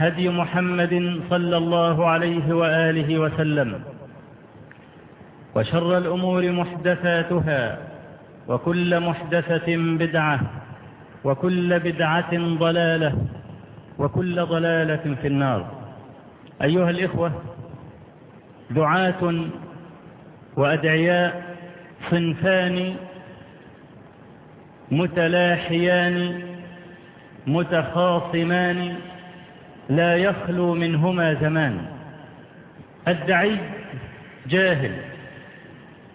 هدي محمد صلى الله عليه وآله وسلم. وشر الأمور محدثاتها وكل محدثة بدعة وكل بدعة ضلالة وكل ضلالة في النار. أيها الإخوة دعاة وأدعياء صنفان متلاحيان متخاصمان لا يخلو منهما زمان. الدعي جاهل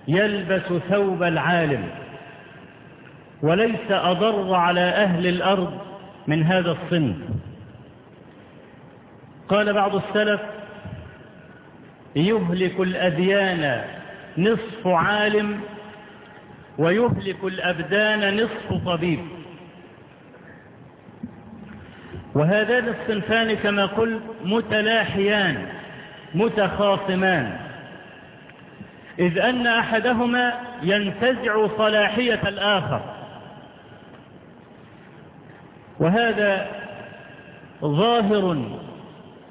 يلبس ثوب العالم وليس أضر على أهل الأرض من هذا الصنف. قال بعض السلف يهلك الأديان نصف عالم ويهلك الأبدان نصف طبيب. وهذان الصنفان كما قلت متلاحيان متخاصمان. إذ أن أحدهما ينتزع صلاحية الآخر. وهذا ظاهر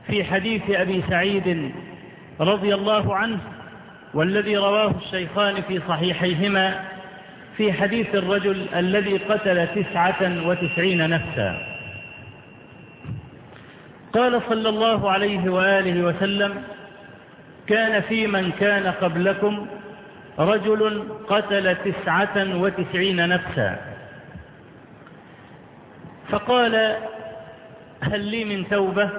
في حديث أبي سعيد رضي الله عنه والذي رواه الشيخان في صحيحيهما في حديث الرجل الذي قتل تسعة وتسعين نفسا. قال صلى الله عليه وآله وسلم كان في من كان قبلكم رجل قتل تسعة وتسعين نفسا. فقال هل لي من توبة؟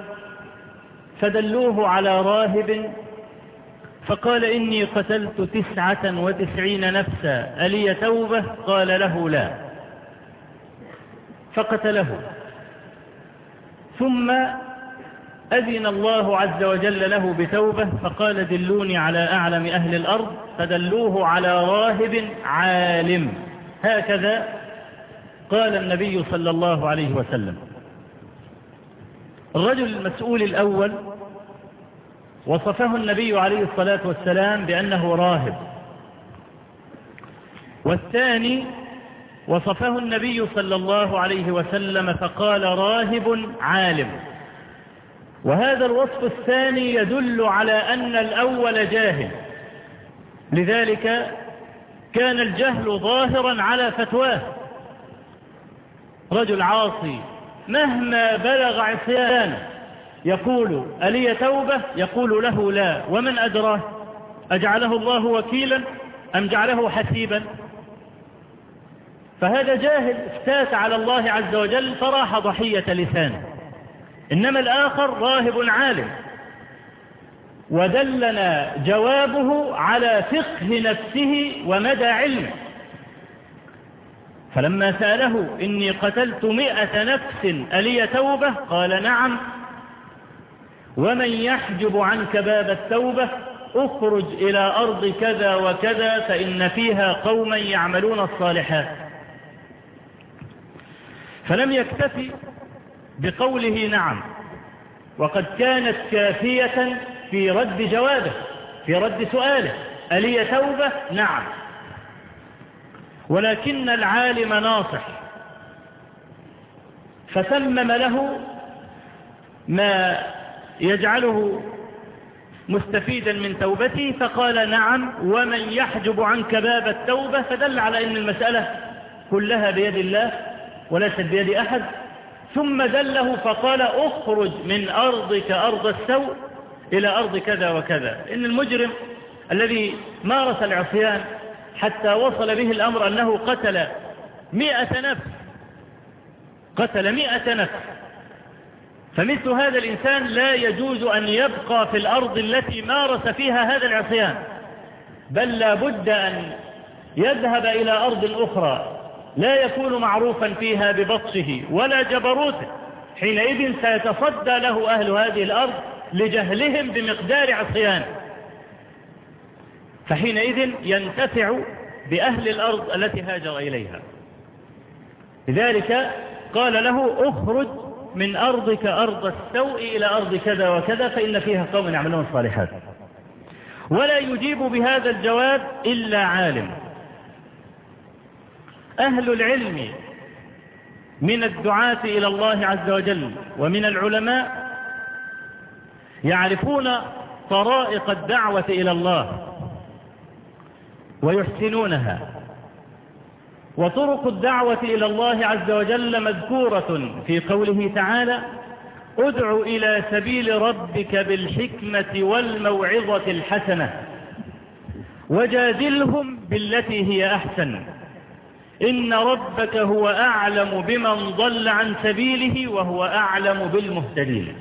فدلوه على راهب فقال إني قتلت تسعة وتسعين نفسا ألي توبة؟ قال له لا. فقتله. ثم أذن الله عز وجل له بتوبة فقال دلوني على أعلم أهل الأرض فدلوه على راهب عالم. هكذا قال النبي صلى الله عليه وسلم. الرجل المسؤول الأول وصفه النبي عليه الصلاة والسلام بأنه راهب. والثاني وصفه النبي صلى الله عليه وسلم فقال راهب عالم. وهذا الوصف الثاني يدل على أن الأول جاهل. لذلك كان الجهل ظاهرا على فتواه. رجل عاصي مهما بلغ عصيانه يقول ألي توبة؟ يقول له لا. ومن أدراه؟ أجعله الله وكيلا أم جعله حسيبا؟ فهذا جاهل افتات على الله عز وجل فراح ضحية لسانه. إنما الآخر راهب عالم. ودلنا جوابه على فقه نفسه ومدى علمه. فلما سأله إني قتلت مئة نفس ألي توبة؟ قال نعم. ومن يحجب عنك باب التوبة؟ اخرج إلى أرض كذا وكذا فإن فيها قوما يعملون الصالحات. فلم يكتفي بقوله نعم. وقد كانت كافية في رد جوابه في رد سؤاله ألي توبة؟ نعم. ولكن العالم ناصح. فسمم له ما يجعله مستفيدا من توبته فقال نعم ومن يحجب عنك باب التوبة فدل على أن المسألة كلها بيد الله وليست بيد أحد. ثم دله فقال اخرج من أرضك أرض السوء إلى أرض كذا وكذا. إن المجرم الذي مارس العصيان حتى وصل به الأمر أنه قتل مئة نفس قتل مئة نفس. فمثل هذا الإنسان لا يجوز أن يبقى في الأرض التي مارس فيها هذا العصيان بل لا بد أن يذهب إلى أرض أخرى. لا يكون معروفا فيها ببطشه ولا جبروته. حينئذ سيتصدى له أهل هذه الأرض لجهلهم بمقدار عصيانه فحينئذ ينتفع بأهل الأرض التي هاجر إليها. لذلك قال له اخرج من أرضك أرض السوء إلى أرض كذا وكذا فإن فيها قوم يعملون الصالحات ولا يجيب بهذا الجواب إلا عالم. أهل العلم من الدعاة إلى الله عز وجل ومن العلماء يعرفون طرائق الدعوة إلى الله ويحسنونها. وطرق الدعوة إلى الله عز وجل مذكورة في قوله تعالى ادع إلى سبيل ربك بالحكمة والموعظة الحسنة وجادلهم بالتي هي أحسن. إن ربك هو أعلم بمن ضل عن سبيله وهو أعلم بالمهتدين.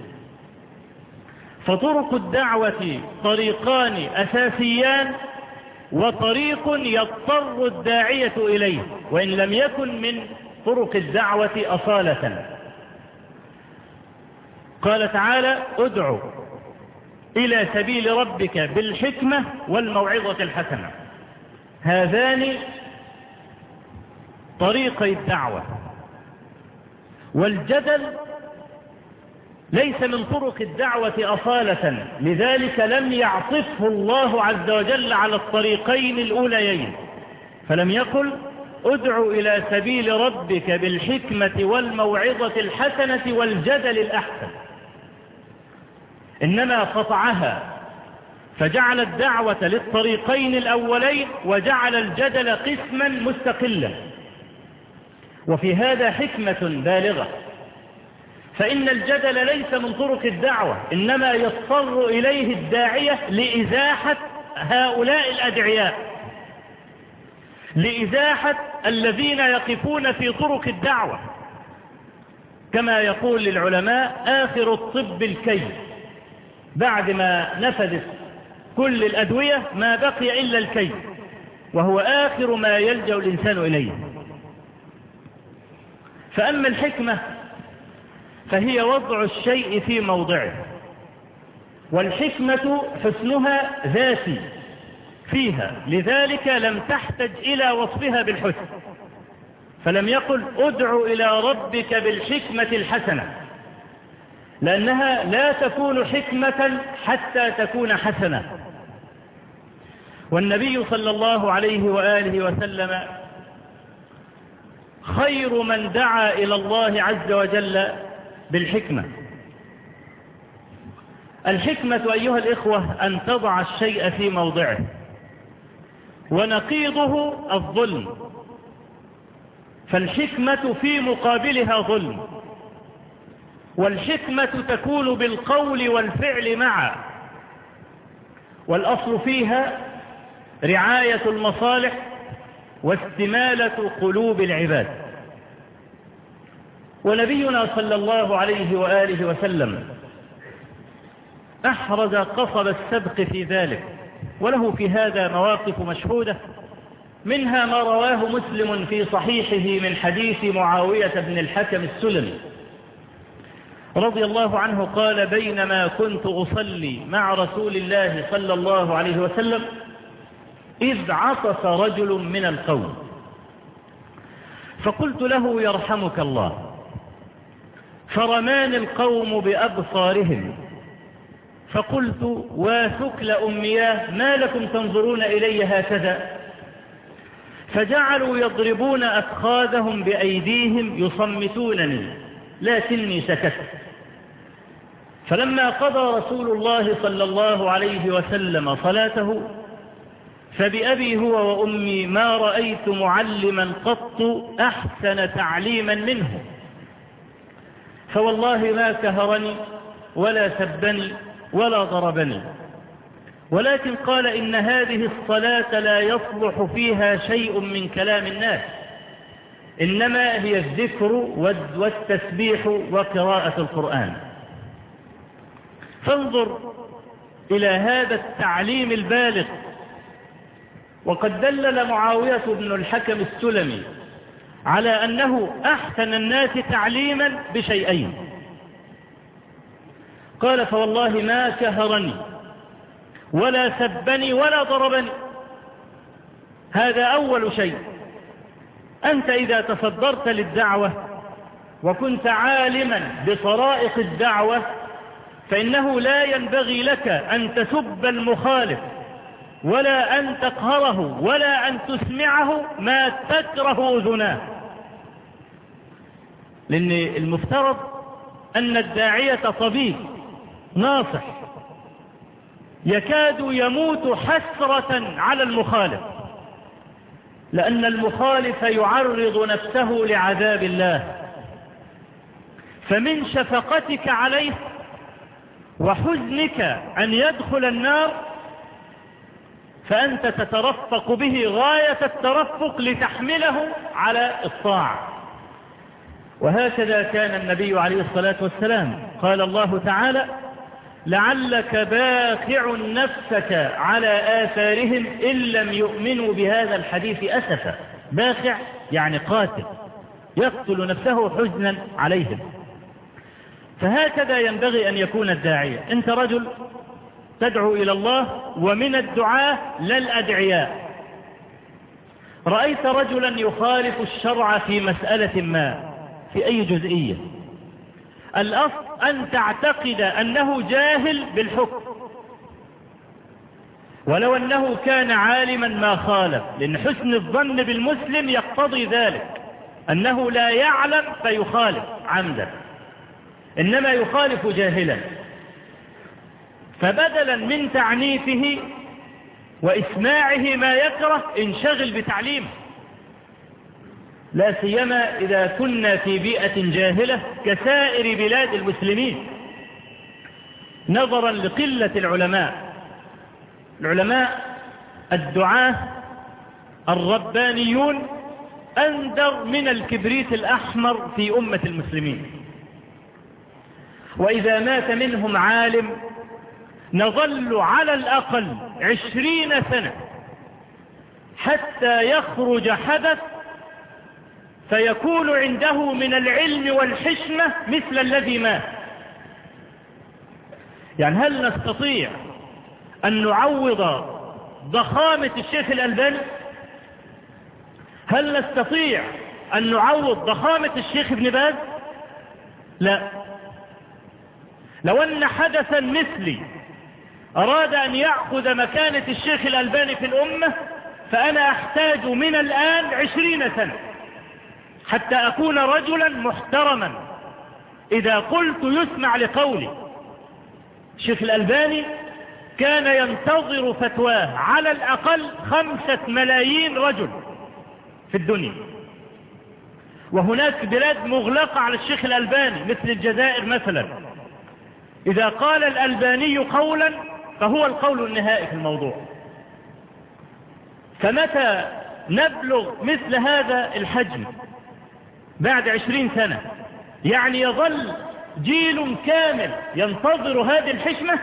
فطرق الدعوة طريقان أساسيان وطريق يضطر الداعية إليه وإن لم يكن من طرق الدعوة أصالة. قال تعالى ادعو إلى سبيل ربك بالحكمة والموعظة الحسنة. هذان طريقي الدعوة. والجدل ليس من طرق الدعوة أصالة لذلك لم يعطفه الله عز وجل على الطريقين الأوليين. فلم يقل ادع إلى سبيل ربك بالحكمة والموعظة الحسنة والجدل الأحسن. إنما قطعها فجعل الدعوة للطريقين الأولين وجعل الجدل قسما مستقلا. وفي هذا حكمة بالغة. فإن الجدل ليس من طرق الدعوة إنما يضطر إليه الداعية لإزاحة هؤلاء الأدعياء. لإزاحة الذين يقفون في طرق الدعوة. كما يقول للعلماء آخر الطب الكي. بعد ما نفذت كل الأدوية ما بقي إلا الكي وهو آخر ما يلجأ الإنسان إليه. فأما الحكمة فهي وضع الشيء في موضعه والحكمة حسنها ذاتي فيها لذلك لم تحتج إلى وصفها بالحسن فلم يقل أدع إلى ربك بالحكمة الحسنة لأنها لا تكون حكمة حتى تكون حسنة. والنبي صلى الله عليه وآله وسلم خير من دعا إلى الله عز وجل بالحكمة. الحكمة أيها الإخوة أن تضع الشيء في موضعه. ونقيضه الظلم. فالحكمة في مقابلها ظلم. والحكمة تكون بالقول والفعل معا. والأصل فيها رعاية المصالح واستمالة قلوب العباد. ونبينا صلى الله عليه وآله وسلم أحرز قصب السبق في ذلك وله في هذا مواقف مشهودة منها ما رواه مسلم في صحيحه من حديث معاوية بن الحكم السلمي. رضي الله عنه قال بينما كنت أصلي مع رسول الله صلى الله عليه وسلم إذ عطس رجل من القوم. فقلت له يرحمك الله. فرمان القوم بأبصارهم. فقلت وثكل أمياه ما لكم تنظرون إلي هكذا؟ فجعلوا يضربون أفخاذهم بأيديهم يصمتونني لكني سكت. فلما قضى رسول الله صلى الله عليه وسلم صلاته فبأبي هو وأمي ما رأيت معلما قط أحسن تعليما منه. فوالله ما كهرني ولا سبني ولا ضربني. ولكن قال إن هذه الصلاة لا يصلح فيها شيء من كلام الناس. إنما هي الذكر والتسبيح وقراءة القرآن. فانظر إلى هذا التعليم البالغ وقد دلل معاوية بن الحكم السلمي على أنه أحسن الناس تعليما بشيئين. قال فوالله ما كهرني ولا سبني ولا ضربني. هذا أول شيء. أنت إذا تصدرت للدعوة وكنت عالما بطرائق الدعوة فإنه لا ينبغي لك أن تسب المخالف. ولا أن تقهره ولا أن تسمعه ما تكره أذناه لأن المفترض أن الداعية طبيب ناصح. يكاد يموت حسرة على المخالف. لأن المخالف يعرض نفسه لعذاب الله. فمن شفقتك عليه وحزنك أن يدخل النار فأنت تترفق به غاية الترفق لتحمله على الطاعة. وهكذا كان النبي عليه الصلاة والسلام. قال الله تعالى لعلك باخع نفسك على آثارهم إن لم يؤمنوا بهذا الحديث أسفا. باخع يعني قاتل يقتل نفسه حزنا عليهم. فهكذا ينبغي أن يكون الداعية. أنت رجل تدعو إلى الله ومن الدعاة لا الأدعياء رأيت رجلا يخالف الشرع في مسألة ما في أي جزئية؟ الأصل أن تعتقد أنه جاهل بالحكم. ولو أنه كان عالما ما خالف لأن حسن الظن بالمسلم يقتضي ذلك. أنه لا يعلم فيخالف عمدا. إنما يخالف جاهلا. فبدلا من تعنيفه وإسماعه ما يكره انشغل بتعليمه. لا سيما إذا كنا في بيئة جاهلة كسائر بلاد المسلمين. نظرا لقلة العلماء. العلماء الدعاة الربانيون أندر من الكبريت الأحمر في أمة المسلمين. وإذا مات منهم عالم نظل على الأقل عشرين سنة حتى يخرج حدث فيكون عنده من العلم والحشمة مثل الذي مات. يعني هل نستطيع أن نعوض ضخامة الشيخ الألباني؟ هل نستطيع أن نعوض ضخامة الشيخ ابن باز؟ لا. لو أن حدثا مثلي أراد أن يأخذ مكانة الشيخ الألباني في الأمة فأنا أحتاج من الآن عشرين سنة حتى أكون رجلا محترما. إذا قلت يسمع لقولي. الشيخ الألباني كان ينتظر فتواه على الأقل خمسة ملايين رجل في الدنيا. وهناك بلاد مغلقة على الشيخ الألباني مثل الجزائر مثلا. إذا قال الألباني قولا فهو القول النهائي في الموضوع. فمتى نبلغ مثل هذا الحجم بعد عشرين سنة؟ يعني يظل جيل كامل ينتظر هذه الحشمة؟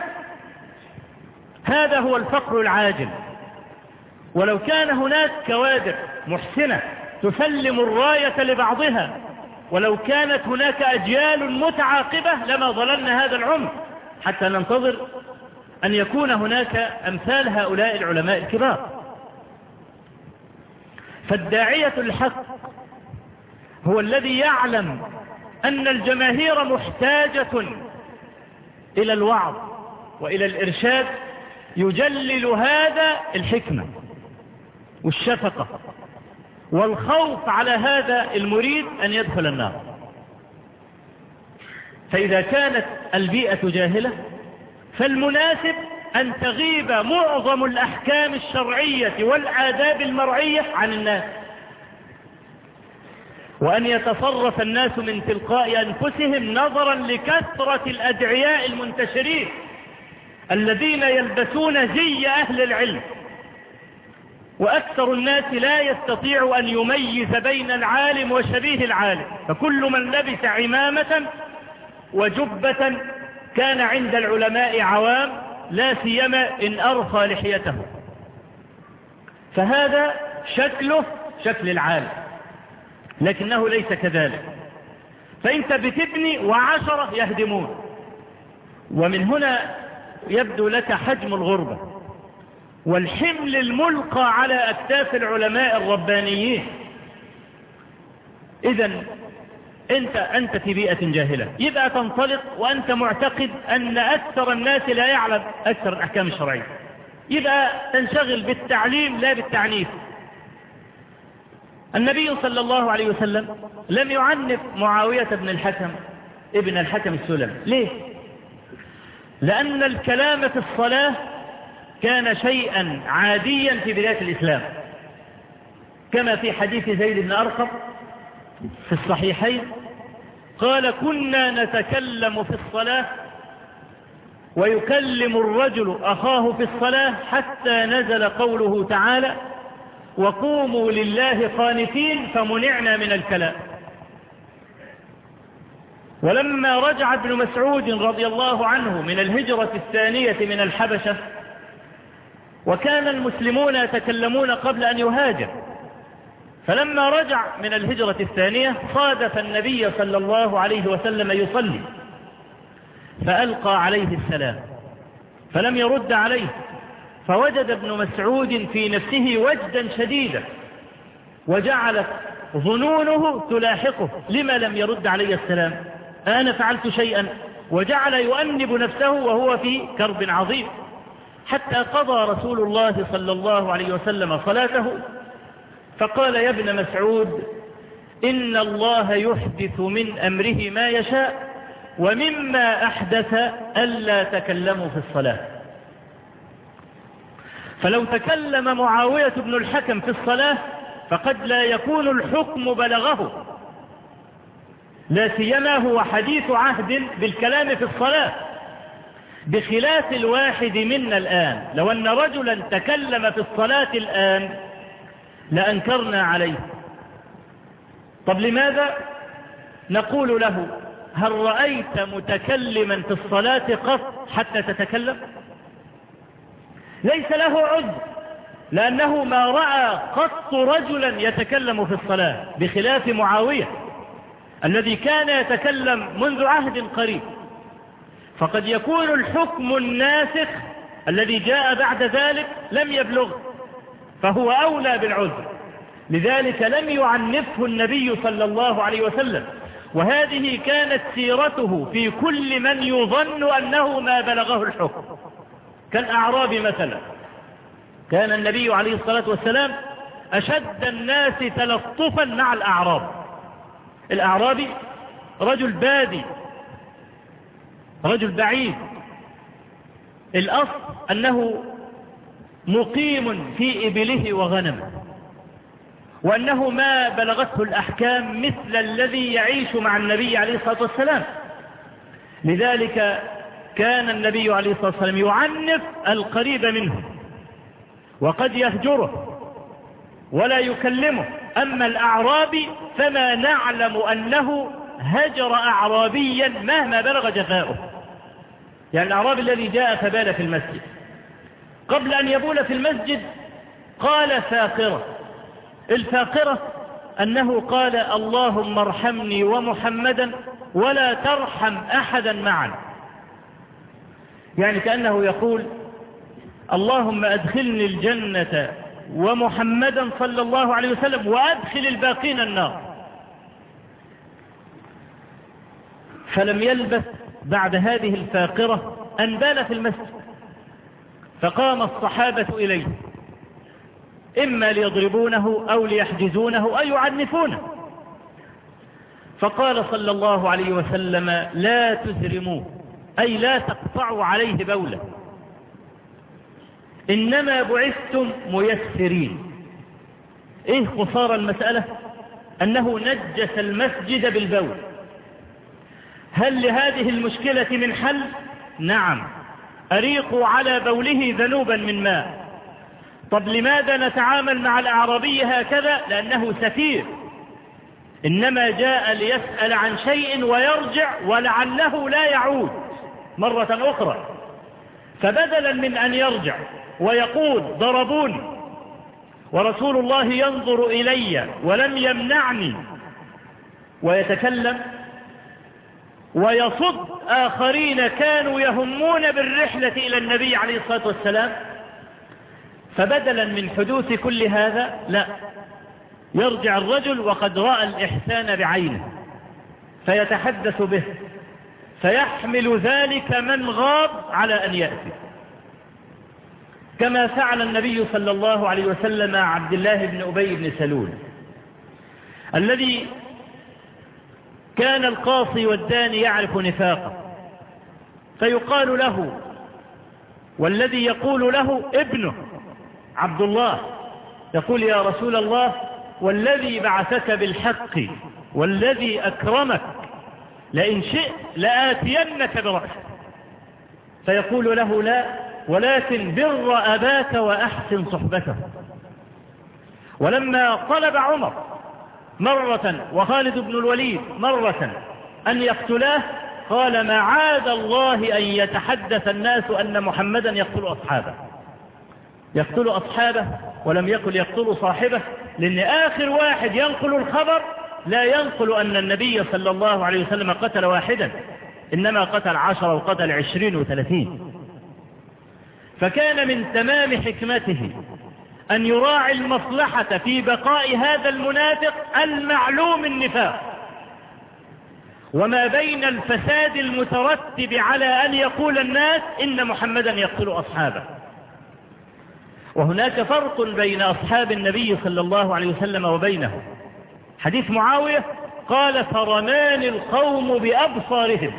هذا هو الفقر العاجل. ولو كان هناك كوادر محسنة تسلم الراية لبعضها ولو كانت هناك أجيال متعاقبة لما ظللنا هذا العمر. حتى ننتظر أن يكون هناك أمثال هؤلاء العلماء الكبار. فالداعية الحق هو الذي يعلم أن الجماهير محتاجة إلى الوعظ وإلى الإرشاد يجلل هذا الحكمة والشفقة والخوف على هذا المريد أن يدخل النار. فإذا كانت البيئة جاهلة فالمناسب أن تغيب معظم الأحكام الشرعية والآداب المرعية عن الناس. وأن يتصرف الناس من تلقاء أنفسهم نظرا لكثرة الأدعياء المنتشرين الذين يلبسون زي أهل العلم. وأكثر الناس لا يستطيع أن يميز بين العالم وشبيه العالم. فكل من لبس عمامة وجبة كان عند العلماء عوام لا سيما إن أرخى لحيته. فهذا شكله شكل العالم لكنه ليس كذلك. فأنت بتبني وعشرة يهدمون ومن هنا يبدو لك حجم الغربة والحمل الملقى على أكتاف العلماء الربانيين. إذا أنت, أنت في بيئة جاهلة. يبقى تنطلق وأنت معتقد أن أكثر الناس لا يعلم أكثر الأحكام الشرعية. يبقى تنشغل بالتعليم لا بالتعنيف. النبي صلى الله عليه وسلم لم يعنف معاوية بن الحكم ابن الحكم السلم ليه؟ لأن الكلام في الصلاة كان شيئا عاديا في بداية الإسلام. كما في حديث زيد بن أرقم في الصحيحين قال كنا نتكلم في الصلاة ويكلم الرجل أخاه في الصلاة حتى نزل قوله تعالى وقوموا لله قانتين فمنعنا من الكلام. ولما رجع ابن مسعود رضي الله عنه من الهجرة الثانية من الحبشة وكان المسلمون يتكلمون قبل أن يهاجر فلما رجع من الهجرة الثانية صادف النبي صلى الله عليه وسلم يصلي فألقى عليه السلام فلم يرد عليه فوجد ابن مسعود في نفسه وجدا شديدا وجعلت ظنونه تلاحقه لما لم يرد علي السلام؟ أنا فعلت شيئا وجعل يؤنب نفسه وهو في كرب عظيم حتى قضى رسول الله صلى الله عليه وسلم صلاته فقال يا ابن مسعود إن الله يحدث من أمره ما يشاء ومما أحدث ألا تكلموا في الصلاة. فلو تكلم معاوية بن الحكم في الصلاة فقد لا يكون الحكم بلغه. لا سيما هو حديث عهد بالكلام في الصلاة. بخلاف الواحد منا الآن لو أن رجلا تكلم في الصلاة الآن لأنكرنا عليه. طب لماذا نقول له هل رأيت متكلما في الصلاة قط حتى تتكلم؟ ليس له عذر لأنه ما رأى قط رجلا يتكلم في الصلاة بخلاف معاوية الذي كان يتكلم منذ عهد قريب. فقد يكون الحكم الناسخ الذي جاء بعد ذلك لم يبلغ فهو أولى بالعذر. لذلك لم يعنفه النبي صلى الله عليه وسلم. وهذه كانت سيرته في كل من يظن أنه ما بلغه الحكم. كالأعراب مثلا. كان النبي عليه الصلاة والسلام أشد الناس تلطفا مع الأعراب. الأعرابي رجل بادي رجل بعيد. الأصل أنه مقيم في إبله وغنمه وأنه ما بلغته الأحكام مثل الذي يعيش مع النبي عليه الصلاة والسلام. لذلك كان النبي عليه الصلاة والسلام يعنف القريب منه وقد يهجره ولا يكلمه. أما الأعرابي فما نعلم أنه هجر أعرابيا مهما بلغ جفاؤه. يعني الأعرابي الذي جاء فبال في المسجد. قبل أن يبول في المسجد قال فاقرة. الفاقرة أنه قال اللهم ارحمني ومحمدا ولا ترحم أحدا معنا يعني كأنه يقول اللهم أدخلني الجنة ومحمدا صلى الله عليه وسلم وأدخل الباقين النار. فلم يلبث بعد هذه الفاقرة أن بال في المسجد. فقام الصحابة إليه. إما ليضربونه أو ليحجزونه أو يعنفونه. فقال صلى الله عليه وسلم لا تزرموه. أي لا تقطعوا عليه بوله. إنما بعثتم ميسرين. إيه قصار المسألة؟ أنه نجس المسجد بالبول. هل لهذه المشكلة من حل؟ نعم. أريقوا على بوله ذنوبا من ماء. طب لماذا نتعامل مع الأعرابي هكذا؟ لأنه سفير إنما جاء ليسأل عن شيء ويرجع ولعله لا يعود. مرة أخرى. فبدلا من أن يرجع ويقول ضربوني. ورسول الله ينظر إلي ولم يمنعني. ويتكلم ويصد آخرين كانوا يهمون بالرحلة إلى النبي عليه الصلاة والسلام. فبدلا من حدوث كل هذا لا يرجع الرجل وقد رأى الإحسان بعينه فيتحدث به فيحمل ذلك من غاب على أن يأتي. كما فعل النبي صلى الله عليه وسلم عبد الله بن أبي بن سلول الذي كان القاصي والداني يعرف نفاقه. فيقال له والذي يقول له ابنه عبد الله يقول يا رسول الله والذي بعثك بالحق والذي أكرمك لئن شئت لآتينك برأسك فيقول له لا ولكن بر أباك وأحسن صحبته. ولما طلب عمر مرة وخالد بن الوليد مرة. أن يقتلاه قال معاذ الله أن يتحدث الناس أن محمدا يقتل أصحابه. يقتل أصحابه ولم يكن يقتل صاحبه لأن آخر واحد ينقل الخبر لا ينقل أن النبي صلى الله عليه وسلم قتل واحدا إنما قتل عشرة وقتل عشرين وثلاثين. فكان من تمام حكمته أن يراعي المصلحة في بقاء هذا المنافق المعلوم النفاق. وما بين الفساد المترتب على أن يقول الناس إن محمدا يقتل أصحابه. وهناك فرق بين أصحاب النبي صلى الله عليه وسلم وبينه حديث معاوية قال فرمان القوم بأبصارهم.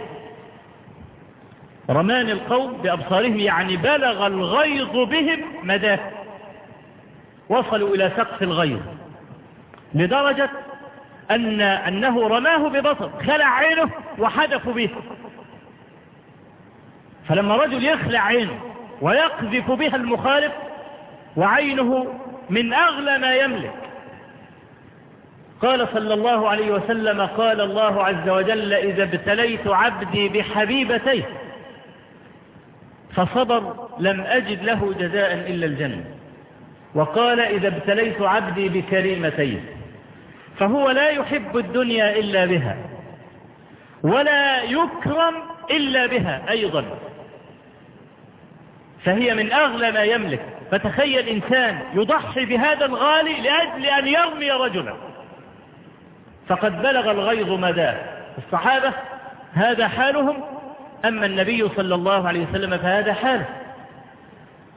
رمان القوم بأبصارهم يعني بلغ الغيظ بهم مداه. وصلوا إلى سقف الغيظ لدرجة أن أنه رماه ببصر خلع عينه وحدف به. فلما رجل يخلع عينه ويقذف بها المخالف وعينه من أغلى ما يملك. قال صلى الله عليه وسلم قال الله عز وجل إذا ابتليت عبدي بحبيبتيه فصبر لم أجد له جزاء إلا الجنة. وقال إذا ابتليت عبدي بكريمتيه فهو لا يحب الدنيا إلا بها ولا يكرم إلا بها أيضا. فهي من أغلى ما يملك. فتخيل إنسان يضحي بهذا الغالي لأجل أن يرمي رجلا. فقد بلغ الغيظ مداه. الصحابة هذا حالهم؟ أما النبي صلى الله عليه وسلم فهذا حاله.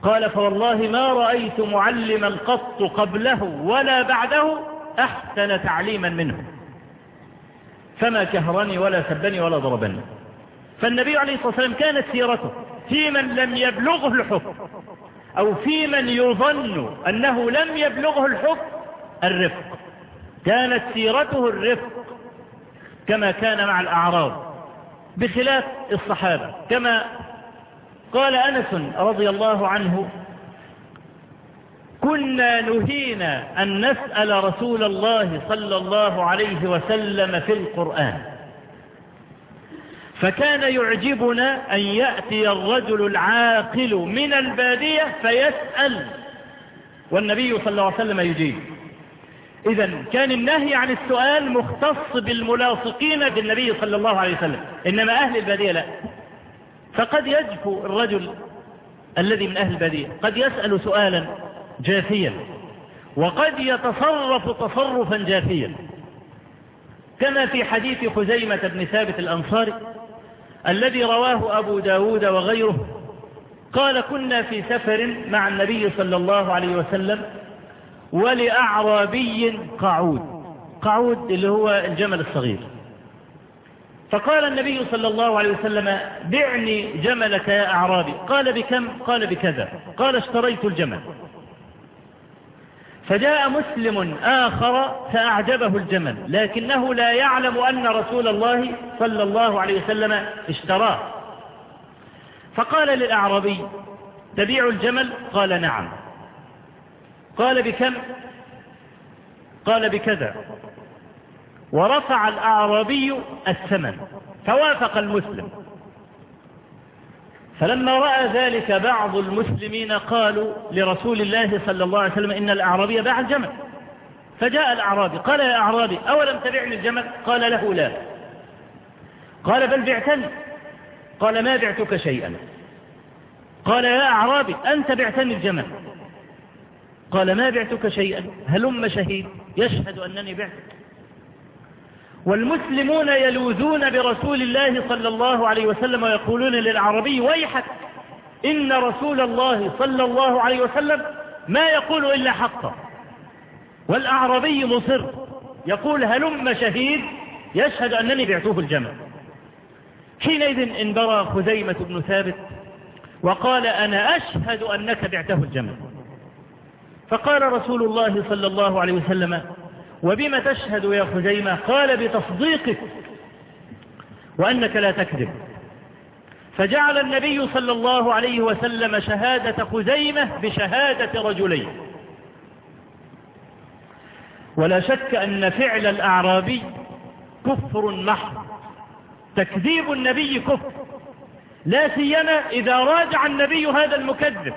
قال فوالله ما رأيت معلما قط قبله ولا بعده أحسن تعليما منه. فما كهرني ولا سبني ولا ضربني. فالنبي عليه الصلاة والسلام كانت سيرته في من لم يبلغه الحكم أو في من يظن أنه لم يبلغه الحكم الرفق. كانت سيرته الرفق كما كان مع الأعراب بخلاف الصحابة كما قال أنس رضي الله عنه كنا نهينا أن نسأل رسول الله صلى الله عليه وسلم في القرآن. فكان يعجبنا أن يأتي الرجل العاقل من البادية فيسأل والنبي صلى الله عليه وسلم يجيب. إذا كان النهي عن السؤال مختص بالملاصقين بالنبي صلى الله عليه وسلم إنما أهل البادية لا. فقد يجفو الرجل الذي من أهل البادية قد يسأل سؤالا جافيا وقد يتصرف تصرفا جافيا. كما في حديث خزيمة بن ثابت الأنصاري الذي رواه أبو داود وغيره قال كنا في سفر مع النبي صلى الله عليه وسلم ولأعرابي قعود. قعود اللي هو الجمل الصغير. فقال النبي صلى الله عليه وسلم بعني جملك يا أعرابي. قال بكم؟ قال بكذا. قال اشتريت الجمل. فجاء مسلم آخر فأعجبه الجمل لكنه لا يعلم أن رسول الله صلى الله عليه وسلم اشتراه. فقال للأعرابي تبيع الجمل؟ قال نعم. قال بكم؟ قال بكذا. ورفع الأعرابي الثمن فوافق المسلم. فلما رأى ذلك بعض المسلمين قالوا لرسول الله صلى الله عليه وسلم إن الأعرابي باع الجمل. فجاء الأعرابي قال يا أعرابي أولم تبعني الجمل؟ قال له لا. قال بل بعتني. قال ما بعتك شيئا؟ قال يا أعرابي أنت بعتني الجمل. قال ما بعتك شيئا؟ هلم شهيد يشهد أنني بعتك. والمسلمون يلوذون برسول الله صلى الله عليه وسلم ويقولون للعربي ويحك إن رسول الله صلى الله عليه وسلم ما يقول إلا حقا والأعربي مصر يقول هلم شهيد يشهد أنني بعته الجمل حينئذ انبرى خزيمة بن ثابت وقال أنا أشهد أنك بعته الجمل فقال رسول الله صلى الله عليه وسلم وبما تشهد يا خزيمة؟ قال بتصديقك وأنك لا تكذب. فجعل النبي صلى الله عليه وسلم شهادة خزيمة بشهادة رجلين. ولا شك أن فعل الأعرابي كفر محض. تكذيب النبي كفر. لا سيما إذا راجع النبي هذا المكذب.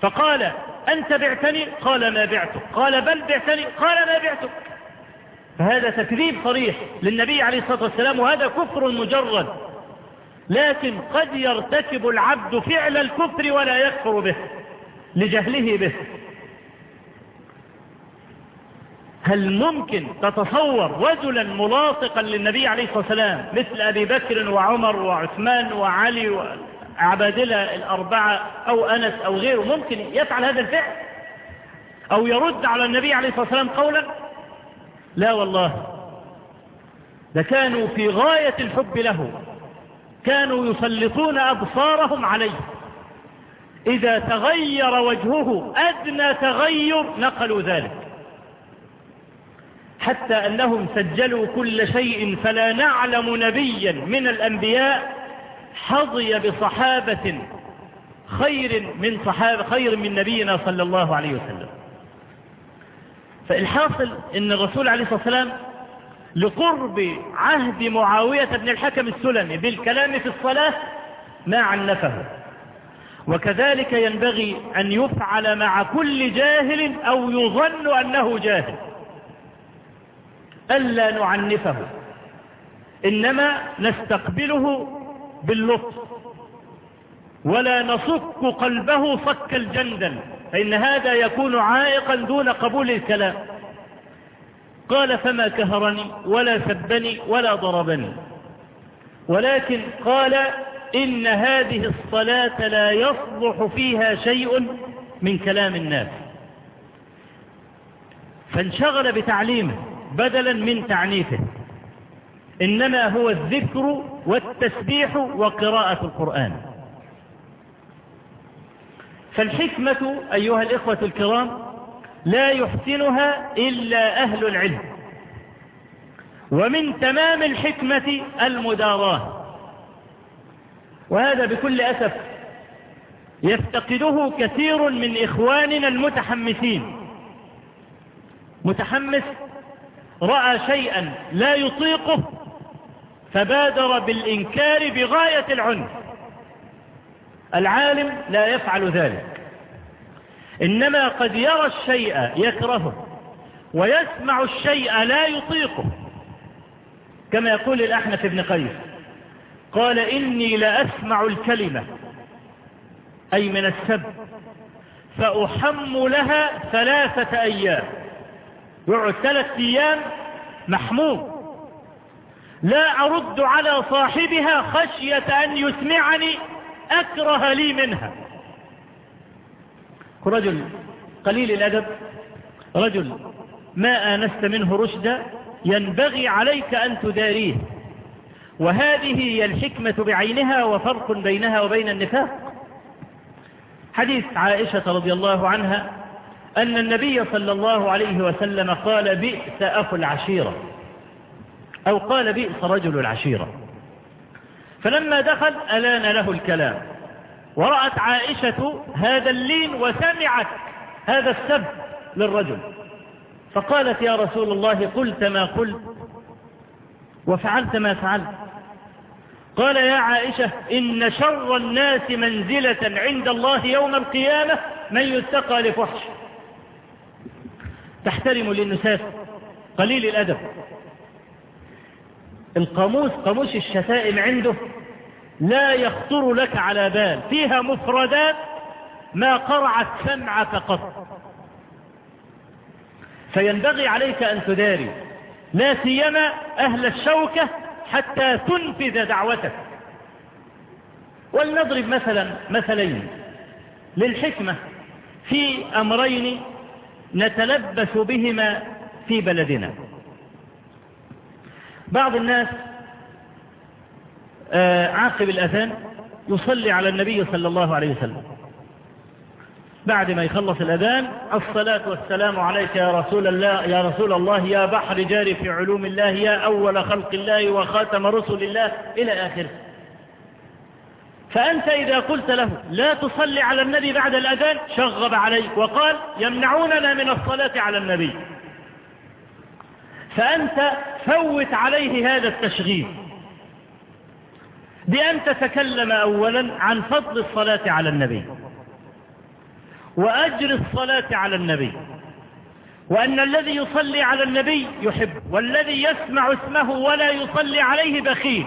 فقال أنت بعتني؟ قال ما بعتك. قال بل بعتني. قال ما بعتك. فهذا تكذيب صريح للنبي عليه الصلاة والسلام وهذا كفر مجرد. لكن قد يرتكب العبد فعل الكفر ولا يكفر به لجهله به. هل ممكن تتصور رجلا ملاصقا للنبي عليه الصلاة والسلام مثل أبي بكر وعمر وعثمان وعلي عبادلة الأربعة أو أنس أو غيره ممكن يفعل هذا الفعل أو يرد على النبي عليه الصلاة والسلام قولا؟ لا والله. ده كانوا في غاية الحب له. كانوا يسلطون أبصارهم عليه. إذا تغير وجهه أدنى تغير نقلوا ذلك. حتى أنهم سجلوا كل شيء فلا نعلم نبيا من الأنبياء حظي بصحابة خير من صحابة خير من نبينا صلى الله عليه وسلم. فالحاصل إن الرسول عليه الصلاة والسلام لقرب عهد معاوية بن الحكم السلمي بالكلام في الصلاة ما عنفه. وكذلك ينبغي أن يفعل مع كل جاهل أو يظن أنه جاهل. ألا نعنفه. إنما نستقبله باللطف. ولا نصك قلبه صك الجندل. فإن هذا يكون عائقا دون قبول الكلام. قال فما كهرني ولا سبني ولا ضربني. ولكن قال إن هذه الصلاة لا يصلح فيها شيء من كلام الناس. فانشغل بتعليمه بدلا من تعنيفه. إنما هو الذكر والتسبيح وقراءة القرآن. فالحكمة أيها الإخوة الكرام لا يحسنها إلا أهل العلم ومن تمام الحكمة المداراة وهذا بكل أسف يفتقده كثير من إخواننا المتحمسين. متحمس رأى شيئا لا يطيقه فبادر بالإنكار بغاية العنف. العالم لا يفعل ذلك. إنما قد يرى الشيء يكرهه ويسمع الشيء لا يطيقه. كما يقول الأحنف بن قيس قال إني لأسمع الكلمة أي من السب فأحم لها ثلاثة أيام. يقعد ثلاثة أيام محموم. لا أرد على صاحبها خشية أن يسمعني أكره لي منها. رجل قليل الأدب رجل ما آنست منه رشدا ينبغي عليك أن تداريه. وهذه هي الحكمة بعينها وفرق بينها وبين النفاق. حديث عائشة رضي الله عنها أن النبي صلى الله عليه وسلم قال بئس أخو العشيرة. أو قال بئس رجل العشيرة. فلما دخل ألان له الكلام ورأت عائشة هذا اللين وسمعت هذا السب للرجل. فقالت يا رسول الله قلت ما قلت وفعلت ما فعلت. قال يا عائشة إن شر الناس منزلة عند الله يوم القيامة من يتقى لفحش. تحترم للنساء قليل الأدب. القاموس قاموس الشتائم عنده لا يخطر لك على بال فيها مفردات ما قرعت سمعك قط فينبغي عليك أن تداري لا سيما أهل الشوكة حتى تنفذ دعوتك. ولنضرب مثلا مثلين للحكمة. في أمرين نتلبس بهما في بلدنا. بعض الناس عاقب الأذان يصلي على النبي صلى الله عليه وسلم. بعد ما يخلص الأذان الصلاة والسلام عليك يا رسول الله يا رسول الله يا بحر جاري في علوم الله يا أول خلق الله وخاتم رسل الله إلى آخره. فأنت إذا قلت له لا تصلي على النبي بعد الأذان شغب عليك وقال يمنعوننا من الصلاة على النبي. فأنت فوت عليه هذا التشغيل بأن تتكلم أولا عن فضل الصلاة على النبي وأجر الصلاة على النبي وأن الذي يصلي على النبي يحب والذي يسمع اسمه ولا يصلي عليه بخيل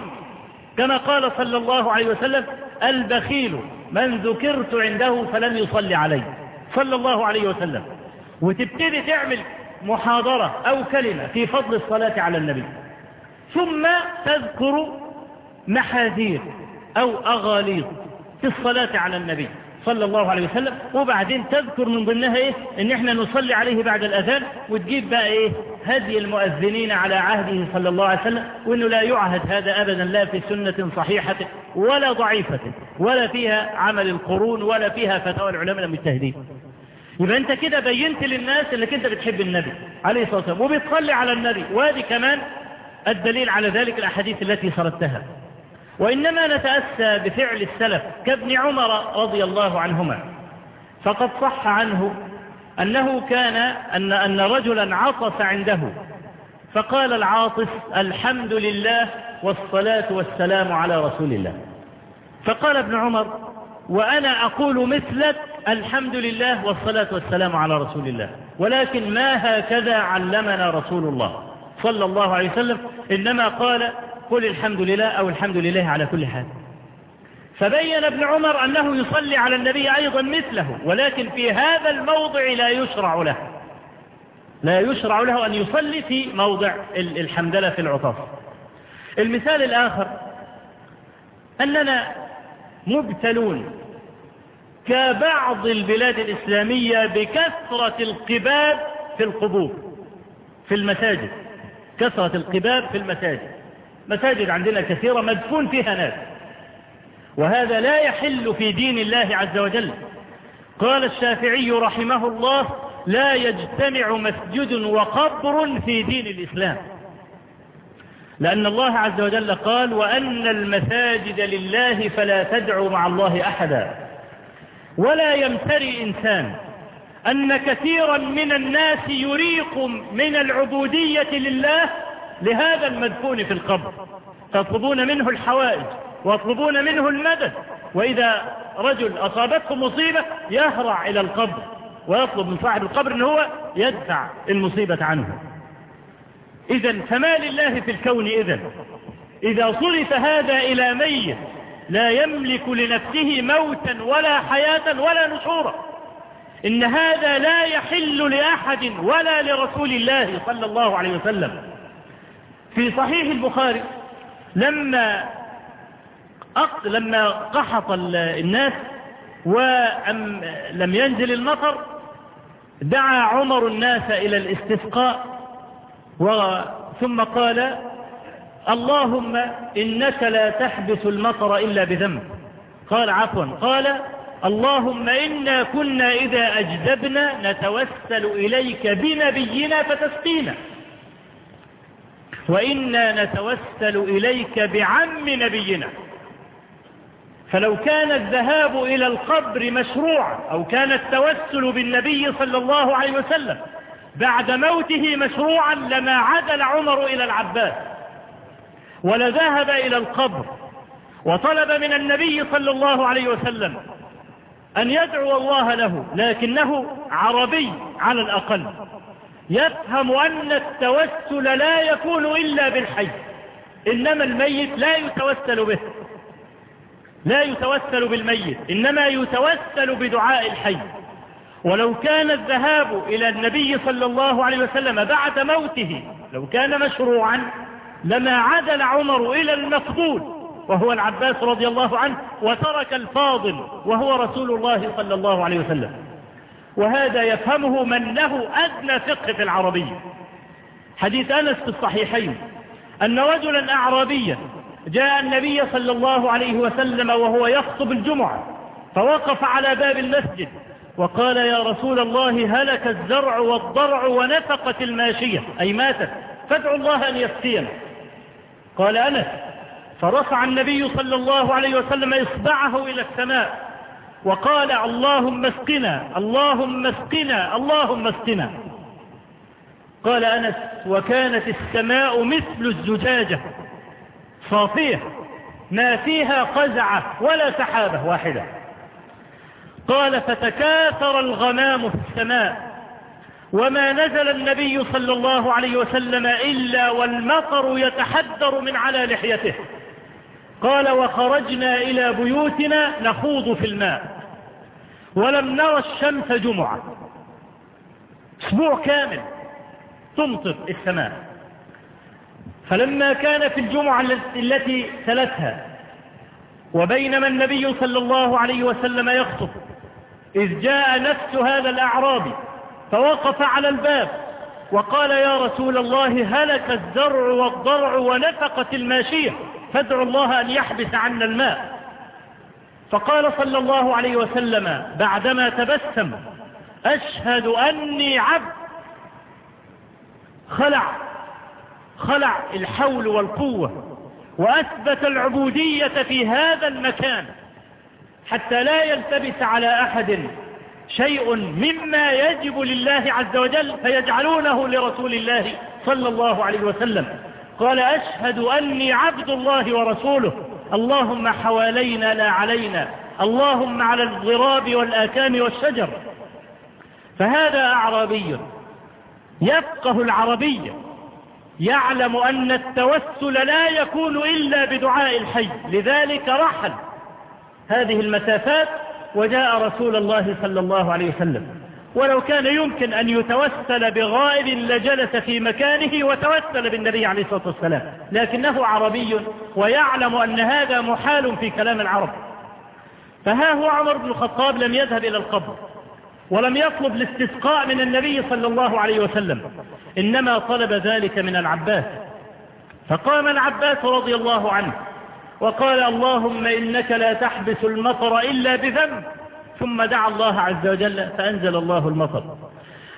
كما قال صلى الله عليه وسلم البخيل من ذكرت عنده فلم يصلي عليه صلى الله عليه وسلم وتبتدي تعمل محاضرة أو كلمة في فضل الصلاة على النبي. ثم تذكر محاذير أو أغاليط في الصلاة على النبي صلى الله عليه وسلم. وبعدين تذكر من ضمنها إيه؟ إن إحنا نصلي عليه بعد الأذان وتجيب بقى إيه؟ هدي المؤذنين على عهده صلى الله عليه وسلم وإنه لا يعهد هذا ابدا لا في سنة صحيحة ولا ضعيفة ولا فيها عمل القرون ولا فيها فتاوى العلماء المجتهدين. يبقى انت كده بينت للناس انك انت بتحب النبي عليه الصلاة والسلام وبتصلي على النبي. وادي كمان الدليل على ذلك الأحاديث التي سردتها. وإنما نتأسى بفعل السلف كابن عمر رضي الله عنهما. فقد صح عنه أنه كان أن, أن رجلا عطس عنده. فقال العاطس الحمد لله والصلاة والسلام على رسول الله. فقال ابن عمر وأنا أقول مثلك الحمد لله والصلاة والسلام على رسول الله. ولكن ما هكذا علمنا رسول الله صلى الله عليه وسلم إنما قال قل الحمد لله أو الحمد لله على كل حال. فبين ابن عمر أنه يصلي على النبي أيضا مثله ولكن في هذا الموضع لا يشرع له. لا يشرع له أن يصلي في موضع الحمدلة في العطاف. المثال الآخر أننا مبتلون كبعض البلاد الإسلامية بكثرة القباب في القبور في المساجد كثرة القباب في المساجد. مساجد عندنا كثيرة مدفون فيها ناس. وهذا لا يحل في دين الله عز وجل. قال الشافعي رحمه الله لا يجتمع مسجد وقبر في دين الإسلام. لأن الله عز وجل قال وأن المساجد لله فلا تدعوا مع الله أحدا. ولا يمتري إنسان أن كثيرا من الناس يريق من العبودية لله لهذا المدفون في القبر. تطلبون منه الحوائج ويطلبون منه المدد. وإذا رجل أصابته مصيبة يهرع إلى القبر ويطلب من صاحب القبر أن هو يدفع المصيبة عنه. إذا فما لله في الكون إذا إذا صرف هذا إلى ميت لا يملك لنفسه موتا ولا حياة ولا نشورا إن هذا لا يحل لأحد ولا لرسول الله صلى الله عليه وسلم في صحيح البخاري لما. لما قحط الناس ولم ينزل المطر دعا عمر الناس إلى الاستسقاء. ثم قال اللهم إنك لا تحبس المطر إلا بذنب. قال عفوا. قال اللهم إنا كنا إذا أجدبنا نتوسل إليك بنبينا فتسقينا. وإنا نتوسل إليك بعم نبينا. فلو كان الذهاب إلى القبر مشروعا أو كان التوسل بالنبي صلى الله عليه وسلم بعد موته مشروعا لما عدل عمر إلى العباس. ولذهب إلى القبر وطلب من النبي صلى الله عليه وسلم أن يدعو الله له لكنه عربي على الأقل يفهم أن التوسل لا يكون إلا بالحي إنما الميت لا يتوسل به لا يتوسل بالميت إنما يتوسل بدعاء الحي. ولو كان الذهاب إلى النبي صلى الله عليه وسلم بعد موته لو كان مشروعا لما عدل عمر إلى المفضول وهو العباس رضي الله عنه وترك الفاضل وهو رسول الله صلى الله عليه وسلم. وهذا يفهمه من له أدنى فقه في العربية. حديث أنس في الصحيحين أن رجلا أعرابيا جاء النبي صلى الله عليه وسلم وهو يخطب الجمعة فوقف على باب المسجد وقال يا رسول الله هلك الزرع والضرع ونفقت الماشية أي ماتت فادعوا الله أن يسقينا قال أنس فرفع النبي صلى الله عليه وسلم إصبعه إلى السماء وقال اللهم اسقنا اللهم اسقنا اللهم اسقنا. قال أنس وكانت السماء مثل الزجاجة صافية ما فيها قزعة ولا سحابة واحدة. قال فتكاثر الغمام في السماء. وما نزل النبي صلى الله عليه وسلم إلا والمطر يتحدر من على لحيته. قال وخرجنا إلى بيوتنا نخوض في الماء. ولم نرى الشمس جمعة. أسبوع كامل تمطر السماء. فلما كان في الجمعة التي تلتها وبينما النبي صلى الله عليه وسلم يخطب إذ جاء نفس هذا الأعرابي فوقف على الباب وقال يا رسول الله هلك الزرع والضرع ونفقت الماشية فادعوا الله أن يحبس عنا الماء. فقال صلى الله عليه وسلم بعدما تبسم أشهد أني عبد. خلع خلع الحول والقوة وأثبت العبودية في هذا المكان حتى لا يلتبس على أحد شيء مما يجب لله عز وجل فيجعلونه لرسول الله صلى الله عليه وسلم. قال أشهد أني عبد الله ورسوله. اللهم حوالينا لا علينا. اللهم على الضراب والآكام والشجر. فهذا أعرابي يفقه العربية يعلم أن التوسل لا يكون إلا بدعاء الحي. لذلك رحل هذه المسافات وجاء رسول الله صلى الله عليه وسلم. ولو كان يمكن أن يتوسل بغائب لجلس في مكانه وتوسل بالنبي عليه الصلاة والسلام. لكنه عربي ويعلم أن هذا محال في كلام العرب. فها هو عمر بن الخطاب لم يذهب إلى القبر ولم يطلب الاستسقاء من النبي صلى الله عليه وسلم. إنما طلب ذلك من العباس. فقام العباس رضي الله عنه وقال اللهم إنك لا تحبس المطر إلا بذنب. ثم دعا الله عز وجل فأنزل الله المطر.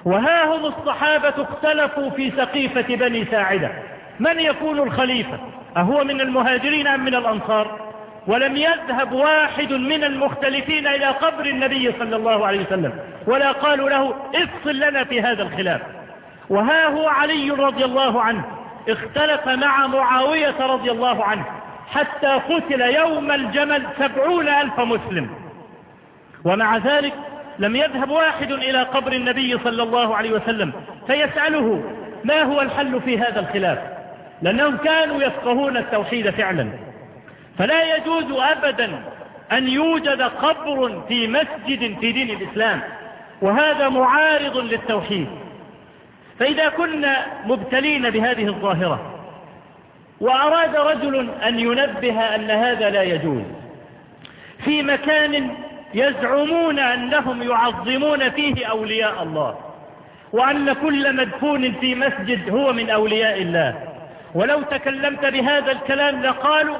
وها هم الصحابة اختلفوا في سقيفة بني ساعدة. من يكون الخليفة؟ أهو من المهاجرين أم من الأنصار؟ ولم يذهب واحد من المختلفين إلى قبر النبي صلى الله عليه وسلم. ولا قالوا له افصل لنا في هذا الخلاف. وها هو علي رضي الله عنه. اختلف مع معاوية رضي الله عنه. حتى قتل يوم الجمل سبعون ألف مسلم. ومع ذلك لم يذهب واحد إلى قبر النبي صلى الله عليه وسلم فيسأله ما هو الحل في هذا الخلاف لأنهم كانوا يفقهون التوحيد فعلا. فلا يجوز أبدا أن يوجد قبر في مسجد في دين الإسلام وهذا معارض للتوحيد. فإذا كنا مبتلين بهذه الظاهرة وأراد رجل أن ينبه أن هذا لا يجوز. في مكان يزعمون أنهم يعظمون فيه أولياء الله وأن كل مدفون في مسجد هو من أولياء الله. ولو تكلمت بهذا الكلام لقالوا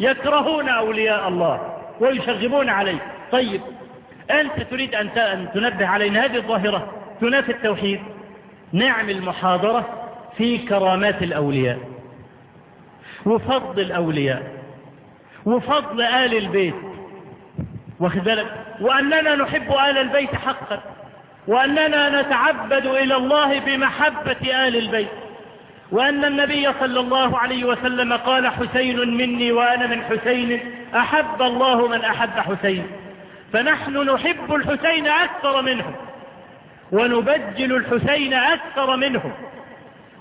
يكرهون أولياء الله ويشغبون عليه. طيب أنت تريد أن تنبه علينا هذه الظاهرة تنافي التوحيد نعمل محاضرة في كرامات الأولياء. وفضل الأولياء وفضل آل البيت. واخد بالك؟ وأننا نحب آل البيت حقا. وأننا نتعبد إلى الله بمحبة آل البيت. وأن النبي صلى الله عليه وسلم قال حسين مني وأنا من حسين أحب الله من أحب حسين. فنحن نحب الحسين أكثر منهم ونبجل الحسين أكثر منهم.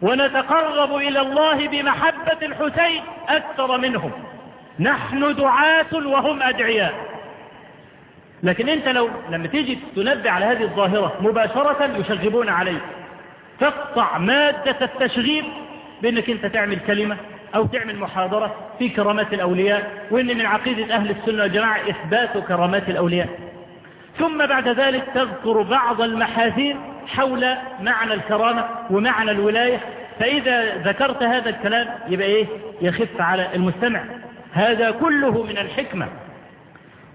ونتقرب إلى الله بمحبة الحسين أكثر منهم. نحن دعاة وهم أدعياء. لكن أنت لو لما تيجي تنبه على هذه الظاهرة مباشرة يشغبون عليك. تقطع مادة التشغيب بأنك أنت تعمل كلمة أو تعمل محاضرة في كرامات الأولياء وإن من عقيدة أهل السنة والجماعة إثبات كرامات الأولياء. ثم بعد ذلك تذكر بعض المحاذير حول معنى الكرامة ومعنى الولاية. فإذا ذكرت هذا الكلام يبقى إيه؟ يخف على المستمع. هذا كله من الحكمة.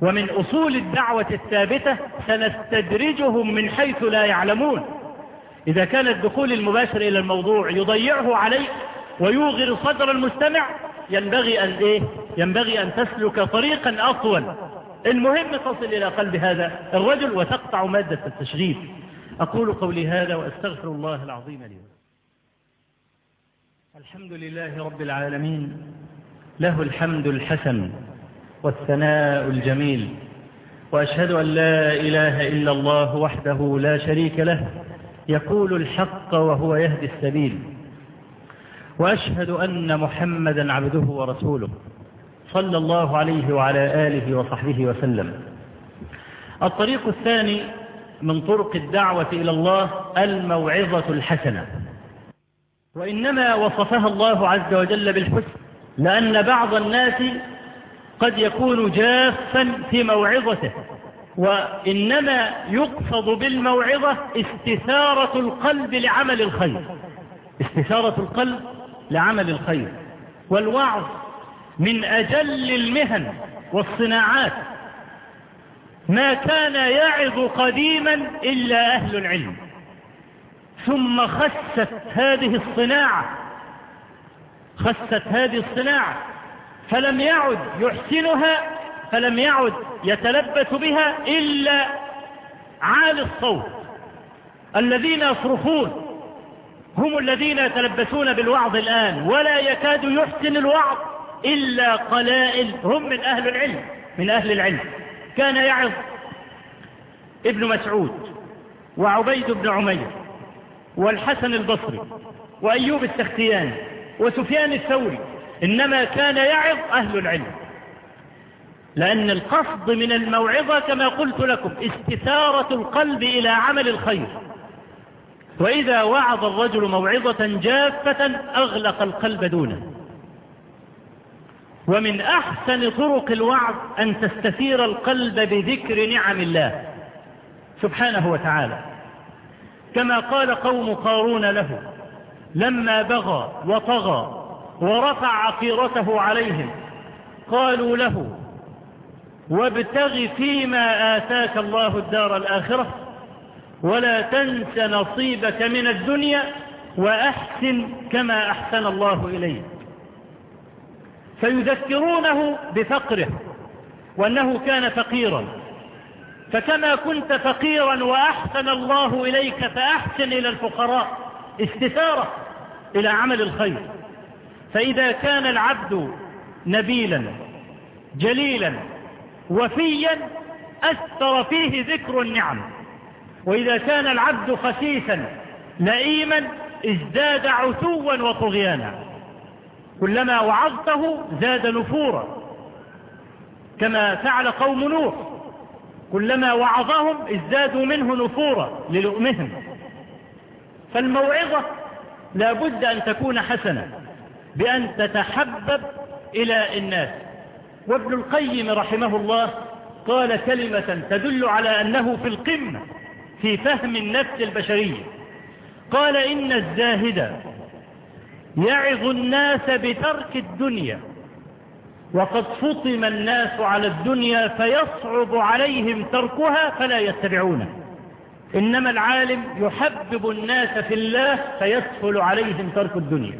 ومن أصول الدعوة الثابتة سنستدرجهم من حيث لا يعلمون. إذا كان الدخول المباشر إلى الموضوع يضيعه عليك ويوغر صدر المستمع ينبغي أن إيه؟ ينبغي أن تسلك طريقا أطول. المهم تصل إلى قلب هذا الرجل وتقطع مادة التشغيل. أقول قولي هذا وأستغفر الله العظيم لي الحمد لله رب العالمين له الحمد الحسن والثناء الجميل وأشهد أن لا إله إلا الله وحده لا شريك له يقول الحق وهو يهدي السبيل وأشهد أن محمدا عبده ورسوله صلى الله عليه وعلى آله وصحبه وسلم. الطريق الثاني من طرق الدعوة إلى الله الموعظة الحسنة. وإنما وصفها الله عز وجل بالحسن لأن بعض الناس قد يكون جافا في موعظته وإنما يقصد بالموعظة استثارة القلب لعمل الخير. استثارة القلب لعمل الخير. والوعظ من أجل المهن والصناعات. ما كان يعظ قديما إلا أهل العلم. ثم خست هذه الصناعة خست هذه الصناعة فلم يعد يحسنها فلم يعد يتلبس بها إلا عالي الصوت. الذين يصرخون هم الذين يتلبسون بالوعظ الآن ولا يكاد يحسن الوعظ إلا قلائل هم من أهل العلم من أهل العلم. كان يعظ ابن مسعود وعبيد بن عمير والحسن البصري وأيوب السختياني وسفيان الثوري إنما كان يعظ أهل العلم. لأن القصد من الموعظة كما قلت لكم استثارة القلب إلى عمل الخير. وإذا وعظ الرجل موعظة جافة أغلق القلب دونه. ومن أحسن طرق الوعظ أن تستثير القلب بذكر نعم الله سبحانه وتعالى. كما قال قوم قارون له لما بغى وطغى ورفع عقيرته عليهم قالوا له وابتغ فيما آتاك الله الدار الآخرة ولا تنس نصيبك من الدنيا وأحسن كما أحسن الله إليك. فيذكرونه بفقره وأنه كان فقيرا. فكما كنت فقيرا وأحسن الله إليك فأحسن إلى الفقراء استثارة إلى عمل الخير. فإذا كان العبد نبيلا جليلا وفيا أثر فيه ذكر النعم. وإذا كان العبد خسيسا لئيما ازداد عتوا وطغيانا. كلما وعظته زاد نفورا. كما فعل قوم نوح كلما وعظهم ازدادوا منه نفورا للؤمهم. فالموعظة لا بد أن تكون حسنة بأن تتحبب إلى الناس. وابن القيم رحمه الله قال كلمة تدل على أنه في القمة في فهم النفس البشرية. قال إن الزاهد يعظ الناس بترك الدنيا وقد فطم الناس على الدنيا فيصعب عليهم تركها فلا يتبعونه. إنما العالم يحبب الناس في الله فيسهل عليهم ترك الدنيا.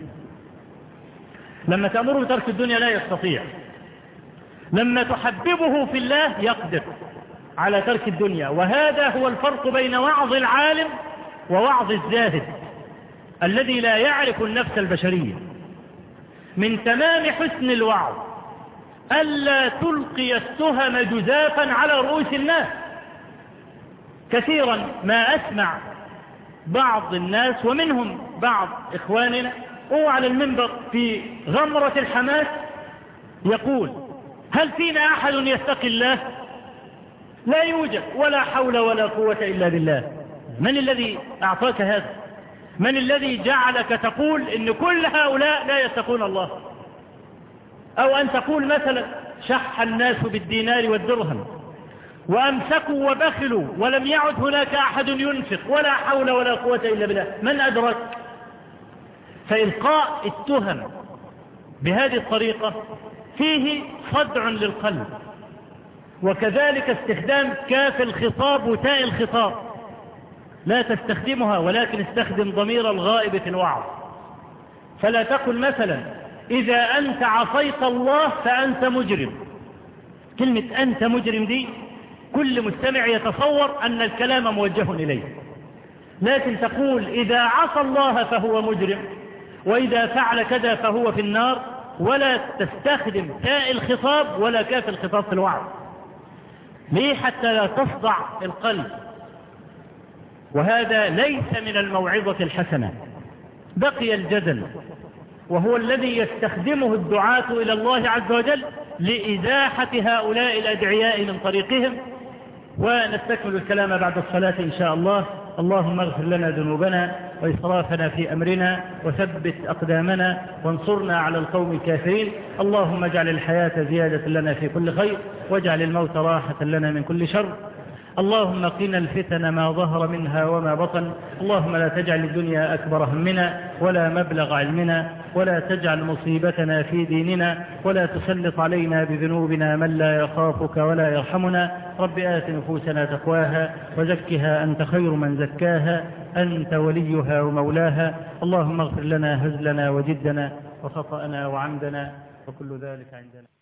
لما تأمره بترك الدنيا لا يستطيع. لما تحببه في الله يقدر على ترك الدنيا. وهذا هو الفرق بين وعظ العالم ووعظ الزاهد. الذي لا يعرف النفس البشرية من تمام حسن الوعظ ألا تلقي التهم جزافا على رؤوس الناس. كثيرا ما أسمع بعض الناس ومنهم بعض إخواننا هو على المنبر في غمرة الحماس يقول هل فينا أحد يتقي الله؟ لا يوجد ولا حول ولا قوة إلا بالله. من الذي أعطاك هذا؟ من الذي جعلك تقول إن كل هؤلاء لا يتقون الله؟ أو أن تقول مثلا شح الناس بالدينار والدرهم وأمسكوا وبخلوا ولم يعد هناك أحد ينفق ولا حول ولا قوة إلا بالله من أدرك؟ فإلقاء التهم بهذه الطريقة فيه صدع للقلب وكذلك استخدام كاف الخطاب وتاء الخطاب. لا تستخدمها ولكن استخدم ضمير الغائب في الوعظ. فلا تقل مثلا إذا أنت عصيت الله فأنت مجرم. كلمة أنت مجرم دي كل مستمع يتصور أن الكلام موجه إليه. لكن تقول إذا عصى الله فهو مجرم وإذا فعل كذا فهو في النار ولا تستخدم تاء الخطاب ولا كاف الخطاب في الوعظ. ليه حتى لا تصدع القلب وهذا ليس من الموعظة الحسنة. بقي الجدل وهو الذي يستخدمه الدعاة إلى الله عز وجل لإزاحة هؤلاء الأدعياء من طريقهم. ونستكمل الكلام بعد الصلاة إن شاء الله. اللهم اغفر لنا ذنوبنا وإسرافنا في أمرنا وثبت أقدامنا وانصرنا على القوم الكافرين. اللهم اجعل الحياة زيادة لنا في كل خير واجعل الموت راحة لنا من كل شر. اللهم قنا الفتن ما ظهر منها وما بطن. اللهم لا تجعل الدنيا أكبر همنا ولا مبلغ علمنا ولا تجعل مصيبتنا في ديننا ولا تسلط علينا بذنوبنا من لا يخافك ولا يرحمنا. رب آت نفوسنا تقواها وزكها أنت خير من زكاها. أنت وليها ومولاها. اللهم اغفر لنا هزلنا وجدنا وخطأنا وعمدنا وكل ذلك عندنا.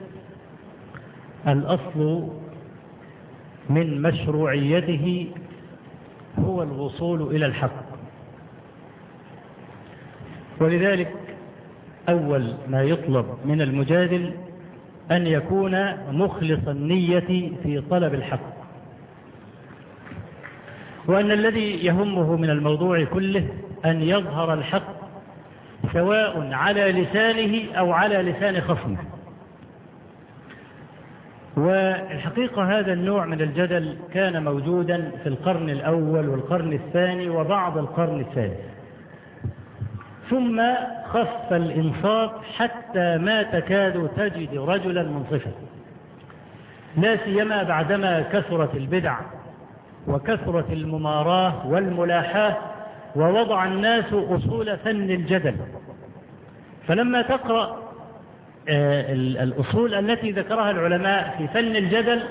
الأصل من مشروعيته هو الوصول إلى الحق. ولذلك أول ما يطلب من المجادل أن يكون مخلص النية في طلب الحق. وأن الذي يهمه من الموضوع كله أن يظهر الحق سواء على لسانه أو على لسان خصمه. والحقيقة هذا النوع من الجدل كان موجودا في القرن الأول والقرن الثاني وبعض القرن الثالث. ثم خف الإنصاف حتى ما تكاد تجد رجلا منصفا. لا سيما بعدما كثرت البدع وكثرت المماراة والملاحاة ووضع الناس أصول فن الجدل. فلما تقرأ الأصول التي ذكرها العلماء في فن الجدل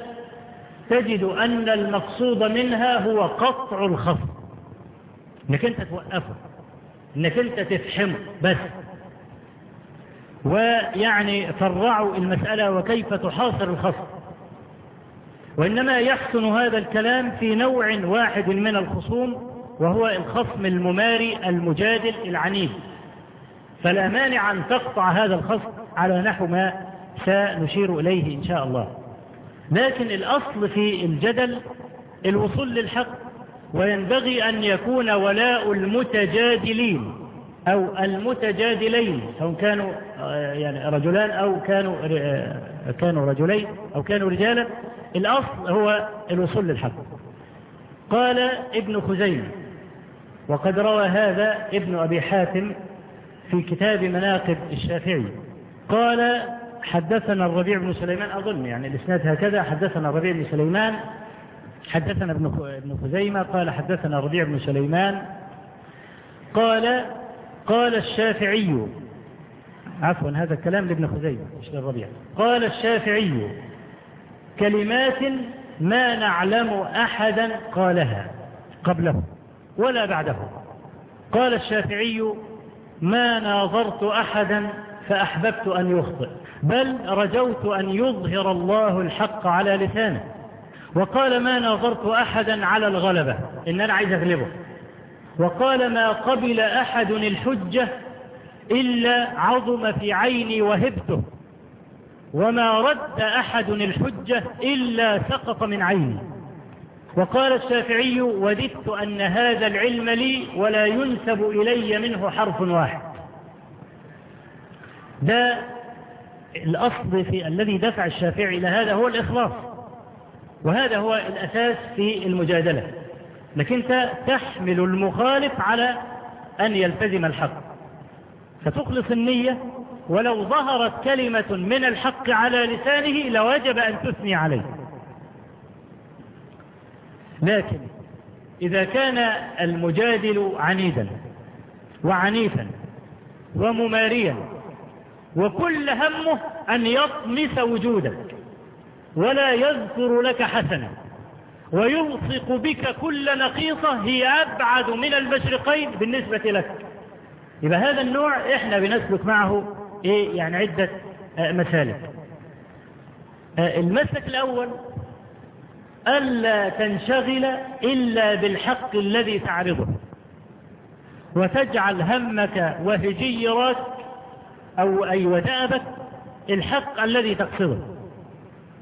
تجد أن المقصود منها هو قطع الخصم إنك أنت توقفه إنك أنت تفهمه بس. ويعني فرعوا المسألة وكيف تحاصر الخصم وإنما يحسن هذا الكلام في نوع واحد من الخصوم وهو الخصم المماري المجادل العنيف. فلا مانع أن تقطع هذا الخصم على نحو ما سنشير إليه إن شاء الله. لكن الأصل في الجدل الوصول للحق وينبغي أن يكون ولاء المتجادلين أو المتجادلين سواء كانوا يعني رجلان أو كانوا كانوا رجلين أو كانوا رجالا الأصل هو الوصول للحق. قال ابن خزيمة وقد روى هذا ابن أبي حاتم في كتاب مناقب الشافعي. قال حدثنا الربيع بن سليمان أظن يعني الإسناد هكذا حدثنا الربيع بن سليمان حدثنا ابن خزيمة قال حدثنا الربيع بن سليمان قال قال الشافعي عفوا هذا الكلام لابن خزيمة مش للربيع قال الشافعي كلمات ما نعلم أحدا قالها قبله ولا بعده قال الشافعي ما ناظرت أحدا فأحببت أن يخطئ بل رجوت أن يظهر الله الحق على لسانه. وقال ما ناظرت أحدا على الغلبة إن أنا عايز أغلبه. وقال ما قبل أحد الحجة إلا عظم في عيني وهبته. وما رد أحد الحجة إلا سقط من عيني. وقال الشافعي وددت أن هذا العلم لي ولا ينسب إلي منه حرف واحد. ده الأصل في الذي دفع الشافعي إلى هذا هو الإخلاص وهذا هو الأساس في المجادلة. لكن أنت تحمل المخالف على أن يلتزم الحق. فتخلص النية ولو ظهرت كلمة من الحق على لسانه لوجب أن تثني عليه. لكن إذا كان المجادل عنيدا وعنيفا ومماريا وكل همه أن يطمس وجودك ولا يذكر لك حسنا ويلصق بك كل نقيصة هي أبعد من المشرقين بالنسبة لك. يبقى هذا النوع إحنا بنسلك معه إيه يعني عدة مسالك. المسلك الأول ألا تنشغل إلا بالحق الذي تعرضه. وتجعل همك وهجيرك أو أي ودابك الحق الذي تقصده.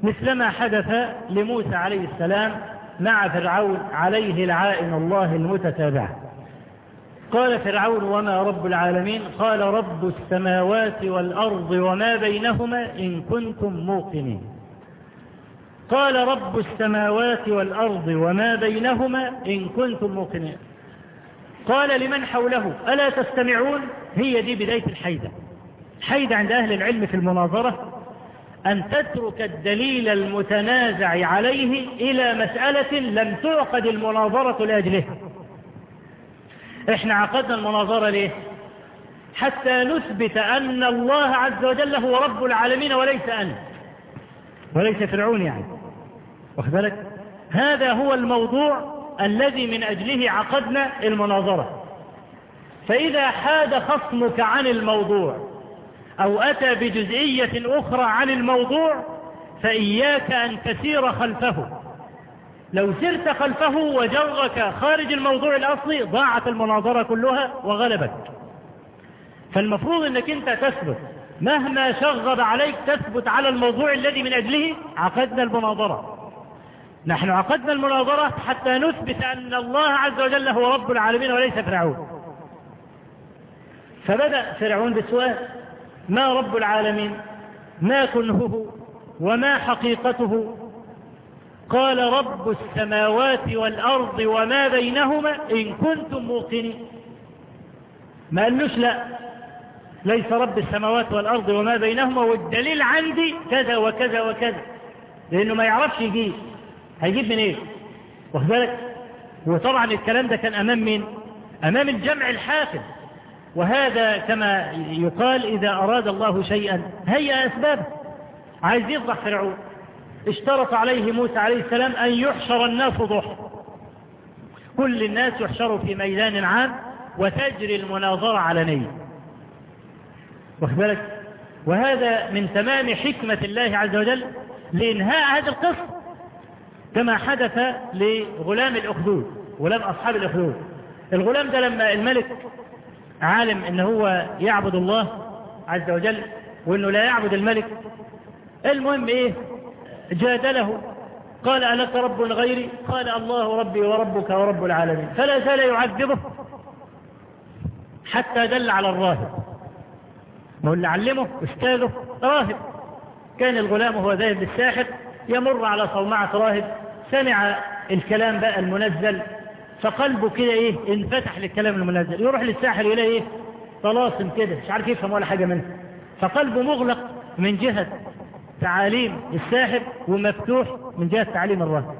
مثلما حدث لموسى عليه السلام مع فرعون عليه العائن الله المتتابعة قال فرعون وما رب العالمين؟ قال رب السماوات والأرض وما بينهما إن كنتم موقنين. قال رب السماوات والأرض وما بينهما إن كنتم موقنين. قال لمن حوله؟ ألا تستمعون؟ هي دي بداية الحيدة. حيدة عند أهل العلم في المناظرة أن تترك الدليل المتنازع عليه إلى مسألة لم تعقد المناظرة لأجلها إحنا عقدنا المناظرة ليه؟ حتى نثبت أن الله عز وجل هو رب العالمين وليس أنت. وليس فرعون يعني. واخد بالك؟ هذا هو الموضوع الذي من أجله عقدنا المناظرة. فإذا حاد خصمك عن الموضوع أو أتى بجزئية أخرى عن الموضوع فإياك أن تسير خلفه. لو سرت خلفه وجرك خارج الموضوع الأصلي ضاعت المناظرة كلها وغلبت. فالمفروض أنك أنت تثبت. مهما شغب عليك تثبت على الموضوع الذي من أجله عقدنا المناظرة. نحن عقدنا المناظرة حتى نثبت أن الله عز وجل هو رب العالمين وليس فرعون. فبدأ فرعون بالسؤال ما رب العالمين ما كنهه وما حقيقته. قال رب السماوات والأرض وما بينهما إن كنتم موقنين. ما قالوش لا ليس رب السماوات والأرض وما بينهما والدليل عندي كذا وكذا وكذا. لأنه ما يعرفش يجيب هيجيب من إيه واخد بالك؟ وطبعا الكلام ده كان أمام مين؟ أمام الجمع الحافظ. وهذا كما يقال إذا أراد الله شيئا هيأ أسبابه. عايز يفضح فرعون. اشترط عليه موسى عليه السلام أن يحشر الناس ضحى. كل الناس يحشروا في ميدان عام وتجري المناظرة علنيا واخد بالك؟ وهذا من تمام حكمة الله عز وجل لإنهاء هذا القصة كما حدث لغلام الأخدود غلام أصحاب الأخدود الغلام ده لما الملك عالم إن هو يعبد الله عز وجل وإنه لا يعبد الملك. المهم إيه؟ جادله قال ألك رب غيري؟ قال الله ربي وربك ورب العالمين. فلا زال يعذبه حتى دل على الراهب. ما هو اللي علمه؟ أستاذه راهب. كان الغلام وهو ذاهب للساحر يمر على صومعة راهب. سمع الكلام بقى المنزل. فقلبه كده إيه انفتح للكلام المنزل يروح للساحر يلاقي إيه طلاسم كده مش عارف يفهم ولا حاجة منه فقلبه مغلق من جهة تعاليم الساحر ومفتوح من جهة تعاليم الراهب.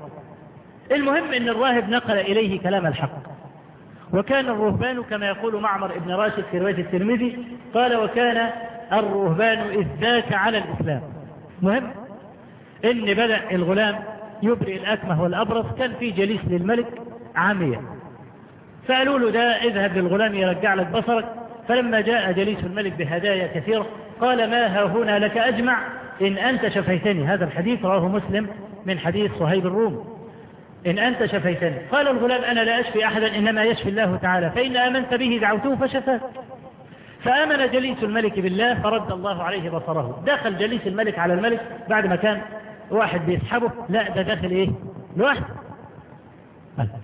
المهم إن الراهب نقل إليه كلام الحق. وكان الرهبان كما يقول معمر ابن راشد في رواية الترمذي قال وكان الرهبان إذ ذاك على الإسلام. مهم إن بدأ الغلام يبرئ الأكمه والأبرص. كان في جليس للملك عامية. فقالوا له ده اذهب للغلام يرجع لك بصرك. فلما جاء جليس الملك بهدايا كثيرة قال ما ها هنا لك أجمع. إن أنت شفيتني. هذا الحديث رواه مسلم من حديث صهيب الروم. إن أنت شفيتني. قال الغلام أنا لا أشفي أحدا إنما يشفي الله تعالى. فإن آمنت به دعوته فشفاك. فآمن جليس الملك بالله فرد الله عليه بصره. دخل جليس الملك على الملك بعد ما كان واحد بيسحبه. لا ده داخل إيه؟ لوحده.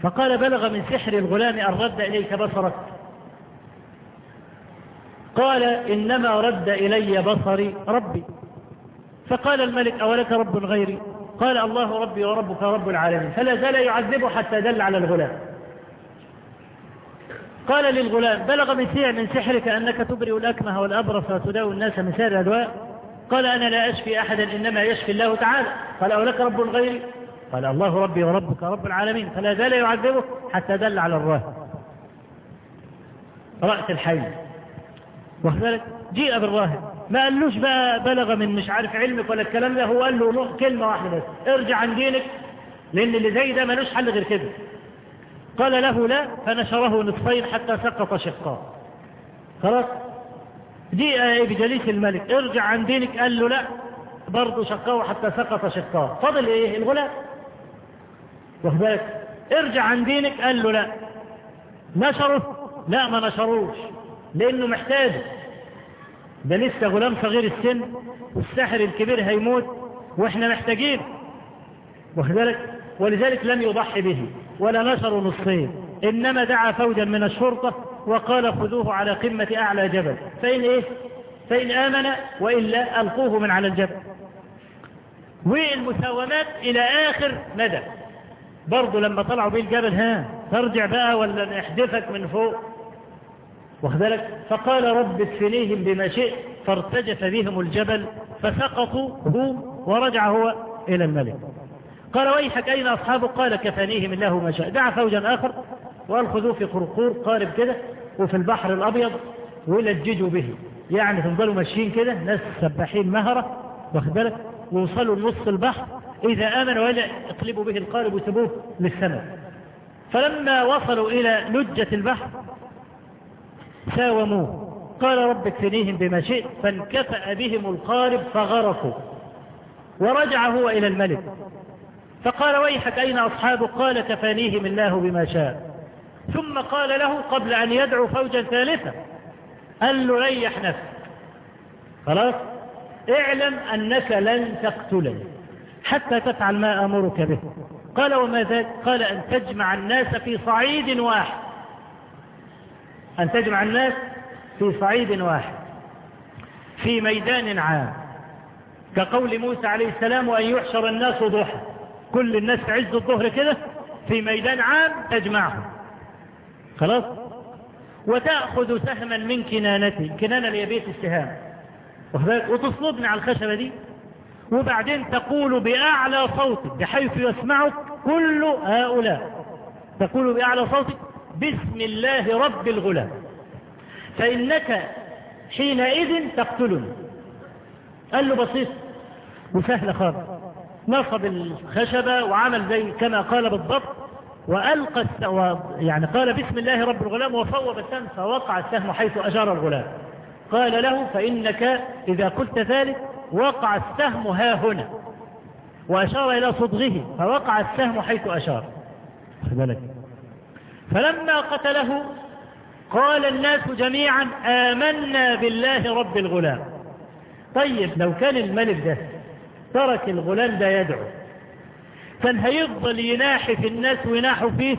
فقال بلغ من سحر الغلام أن رد إليك بصرك. قال إنما رد إلي بصري ربي. فقال الملك أولك رب غيري؟ قال الله ربي وربك رب العالمين. فلا زال يعذبه حتى دل على الغلام. قال للغلام بلغ من سيع من سحرك أنك تبرئ الأكمه والأبرص وتداوي الناس من سائر الأدواء؟ قال أنا لا أشفي أحدا إنما يشفي الله تعالى. قال أولك رب غيري؟ قال الله ربي وربك رب العالمين فلا زال يعذبه حتى دل على الراهب رأس الحي. وذلك جيء بالراهب ما قالوش بقى بلغ من مش عارف علمك ولا الكلام ده هو قال له كلمة واحدة بس ارجع عن دينك لأن اللي زي ده ملوش حل غير كده. قال له لا فنشره نصفين حتى سقط شقاه خلاص؟ جيء بجليس الملك ارجع عن دينك قال له لا برضه شقاه حتى سقط شقاه فضل إيه؟ الغلام. واخد بالك؟ ارجع عن دينك. قال له لا. نشره لا ما نشروش لأنه محتاجه ده لسه غلام صغير السن والساحر الكبير هيموت وإحنا محتاجين. واخد بالك؟ ولذلك لم يضحي به ولا نشر نصين. إنما دعا فوجا من الشرطة وقال خذوه على قمة أعلى جبل. فإن إيه؟ فإن آمن وإلا ألقوه من على الجبل. والمساومات إلى آخر مدى. برضه لما طلعوا بيه الجبل ها ترجع بقى ولا نحدفك من فوق؟ واخد بالك؟ فقال رب اكفنيهم بما شئت فارتجف بهم الجبل فسقطوا هو ورجع هو إلى الملك. قال ويحك أين اصحابه قال كفانيهم الله ما شاء. دعا فوجا آخر وقال خذوه في قرقور قارب كده وفي البحر الأبيض ولججوا به. يعني تفضلوا ماشيين كده ناس سباحين مهرة واخد بالك؟ ووصلوا لنص البحر إذا آمنوا ولا اقلبوا به القارب وسبوه للسماء. فلما وصلوا إلى لجة البحر ساوموه. قال رب اكفنيهم بما شئت فانكفأ بهم القارب فغرقوا ورجع هو إلى الملك. فقال ويحك أين أصحابك قال كفانيهم الله بما شاء. ثم قال له قبل أن يدعو فوجا ثالثا. قال له ريح نفسك خلاص؟ اعلم أنك لن تقتلني. حتى تفعل ما أمرك به. قال وما ذاك قال أن تجمع الناس في صعيد واحد. أن تجمع الناس في صعيد واحد. في ميدان عام. كقول موسى عليه السلام وأن يحشر الناس ضحى. كل الناس في عز الظهر كده في ميدان عام تجمعهم. خلاص؟ وتأخذ سهما من كنانتي كنانة اللي بيت السهام وتصلبني على الخشبة دي. وبعدين تقول بأعلى صوتك بحيث يسمعك كل هؤلاء. تقول بأعلى صوتك بسم الله رب الغلام. فإنك حينئذ تقتلني. قال له بسيط وسهل خالص. نصب الخشبة وعمل زي كما قال بالضبط وألقى الس... يعني قال بسم الله رب الغلام وصوب السهم فوقع السهم حيث أجار الغلام. قال له فإنك إذا قلت ذلك وقع السهم ها هنا وأشار إلى صدغه فوقع السهم حيث أشار. بالك؟ فلما قتله قال الناس جميعا آمنا بالله رب الغلام. طيب لو كان الملك ده ترك الغلام ده يدعو كان هيفضل يناحي في الناس ويناحوا فيه؟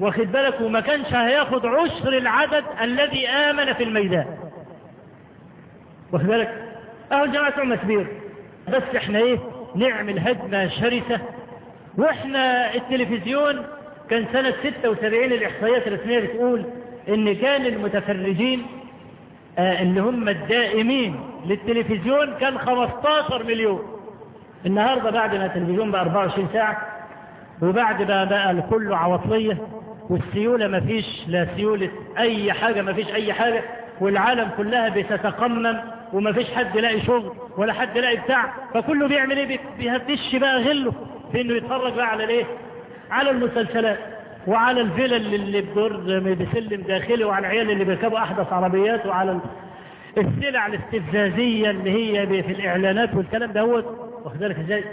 واخد بالك؟ وما كانش هياخد عشر العدد الذي آمن في الميدان. واخد بالك؟ أهو الجماعة عم كبير. بس إحنا إيه؟ نعمل هجمة شرسة. وإحنا التلفزيون كان سنة 76 الإحصائيات الرسمية بتقول إن كان المتفرجين آه اللي هم الدائمين للتلفزيون كان 15 مليون. النهاردة بعد ما التلفزيون بقى 24 ساعة وبعد ما بقى كله عواطلية والسيولة ما فيش لا سيولة أي حاجة ما فيش أي حاجة والعالم كلها بتتقمم. وما فيش حد لاقي شغل ولا حد لاقي بتاع فكله بيعمل إيه؟ بيهدش بقى غله في إنه يتفرج بقى على الإيه؟ على المسلسلات وعلى الفيلا اللي بدور بسلم داخلي وعلى العيال اللي بيركبوا أحدث عربيات وعلى السلع الاستفزازية اللي هي في الإعلانات والكلام ده واخد بالك إزاي؟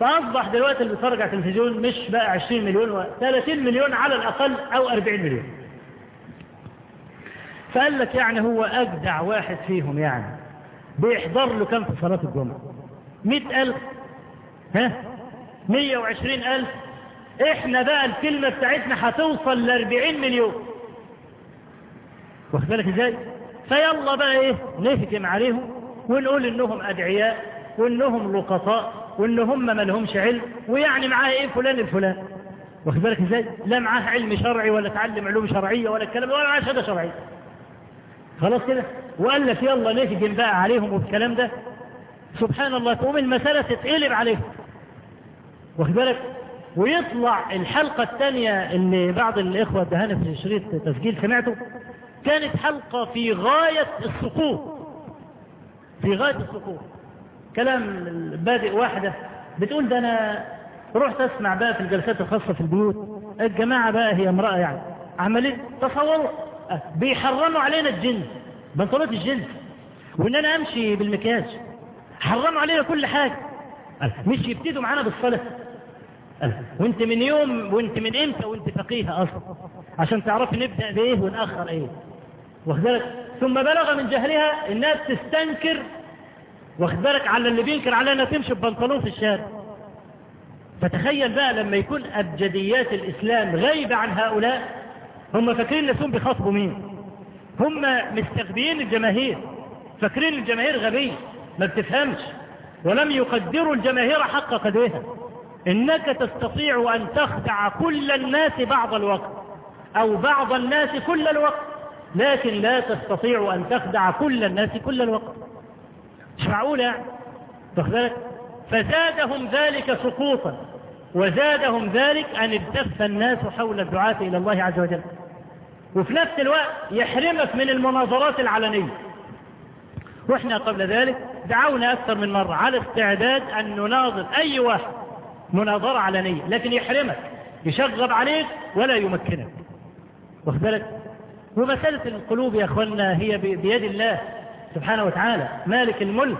فأصبح دلوقتي اللي بيتفرج على التلفزيون مش بقى 20 مليون و 30 مليون على الأقل أو 40 مليون. فقال لك يعني هو أجدع واحد فيهم يعني. بيحضر له كم في صلاة الجمعة؟ مئة ألف. ها؟ مية وعشرين ألف. إحنا بقى الكلمة بتاعتنا هتوصل لأربعين مليون. واخد بالك إزاي؟ فيلا بقى إيه؟ نهجم عليهم ونقول إنهم أدعياء وإنهم لقطاء وان هم ما لهمش علم ويعني معاه إيه؟ فلان الفلان. واخد بالك إزاي؟ لا معاه علم شرعي ولا تعلم علوم شرعية ولا الكلام ولا معاه شهادة شرعية. خلاص كده؟ وقال لك يلا نهجم بقى عليهم والكلام ده؟ سبحان الله تقوم المسألة تتقلب عليهم. واخد بالك؟ ويطلع الحلقة الثانية اللي بعض الإخوة ادهاني في شريط تسجيل سمعته كانت حلقة في غاية السقوط. في غاية السقوط. كلام بادئ واحدة بتقول ده أنا رحت أسمع بقى في الجلسات الخاصة في البيوت الجماعة بقى هي امرأة يعني. عملين تصوروا بيحرموا علينا الجنس بنطلات الجنس وإن أنا أمشي بالمكياج حرموا علينا كل حاجة. مش يبتدوا معانا بالصلاة. وأنت من يوم وأنت من إمتى وأنت فقيهة أصلا؟ عشان تعرفي نبدأ بإيه ونأخر إيه. واخد بالك؟ ثم بلغ من جهلها الناس تستنكر واخد بالك؟ على اللي بينكر عليها انها تمشي ببنطلون في الشارع. فتخيل بقى لما يكون أبجديات الإسلام غايبة عن هؤلاء هم فاكرين نفسهم بيخاطبوا مين؟ هم مستخبيين الجماهير فاكرين الجماهير غبية ما بتفهمش ولم يقدروا الجماهير حق قدرها. إنك تستطيع أن تخدع كل الناس بعض الوقت أو بعض الناس كل الوقت لكن لا تستطيع أن تخدع كل الناس كل الوقت. مش معقول يعني؟ بالك؟ فزادهم ذلك سقوطا وزادهم ذلك أن التف الناس حول الدعاة إلى الله عز وجل. وفي نفس الوقت يحرمك من المناظرات العلنية. وإحنا قبل ذلك دعونا أكثر من مرة على استعداد أن نناظر أي واحد مناظرة علنية لكن يحرمك يشغب عليك ولا يمكنك. واخد بالك؟ ومسألة القلوب يا أخوانا هي بيد الله سبحانه وتعالى. مالك الملك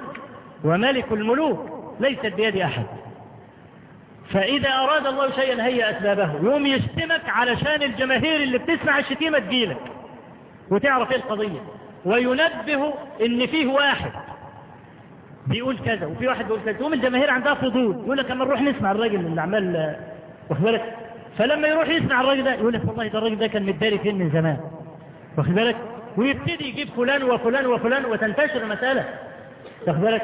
وملك الملوك ليست بيد أحد. فإذا أراد الله شيئا هيأ أسبابه يوم يشتمك علشان الجماهير اللي بتسمع الشتيمة تجيلك وتعرف إيه القضية. وينبه إن فيه واحد بيقول كذا وفي واحد بيقول كذا تقوم الجماهير عندها فضول يقول لك اما نروح نسمع الراجل اللي عمال واخد بالك؟ فلما يروح يسمع الراجل ده يقول لك والله ده الراجل ده كان متداري فين من زمان واخد بالك؟ ويبتدي يجيب فلان وفلان وفلان وتنتشر المسألة واخد بالك؟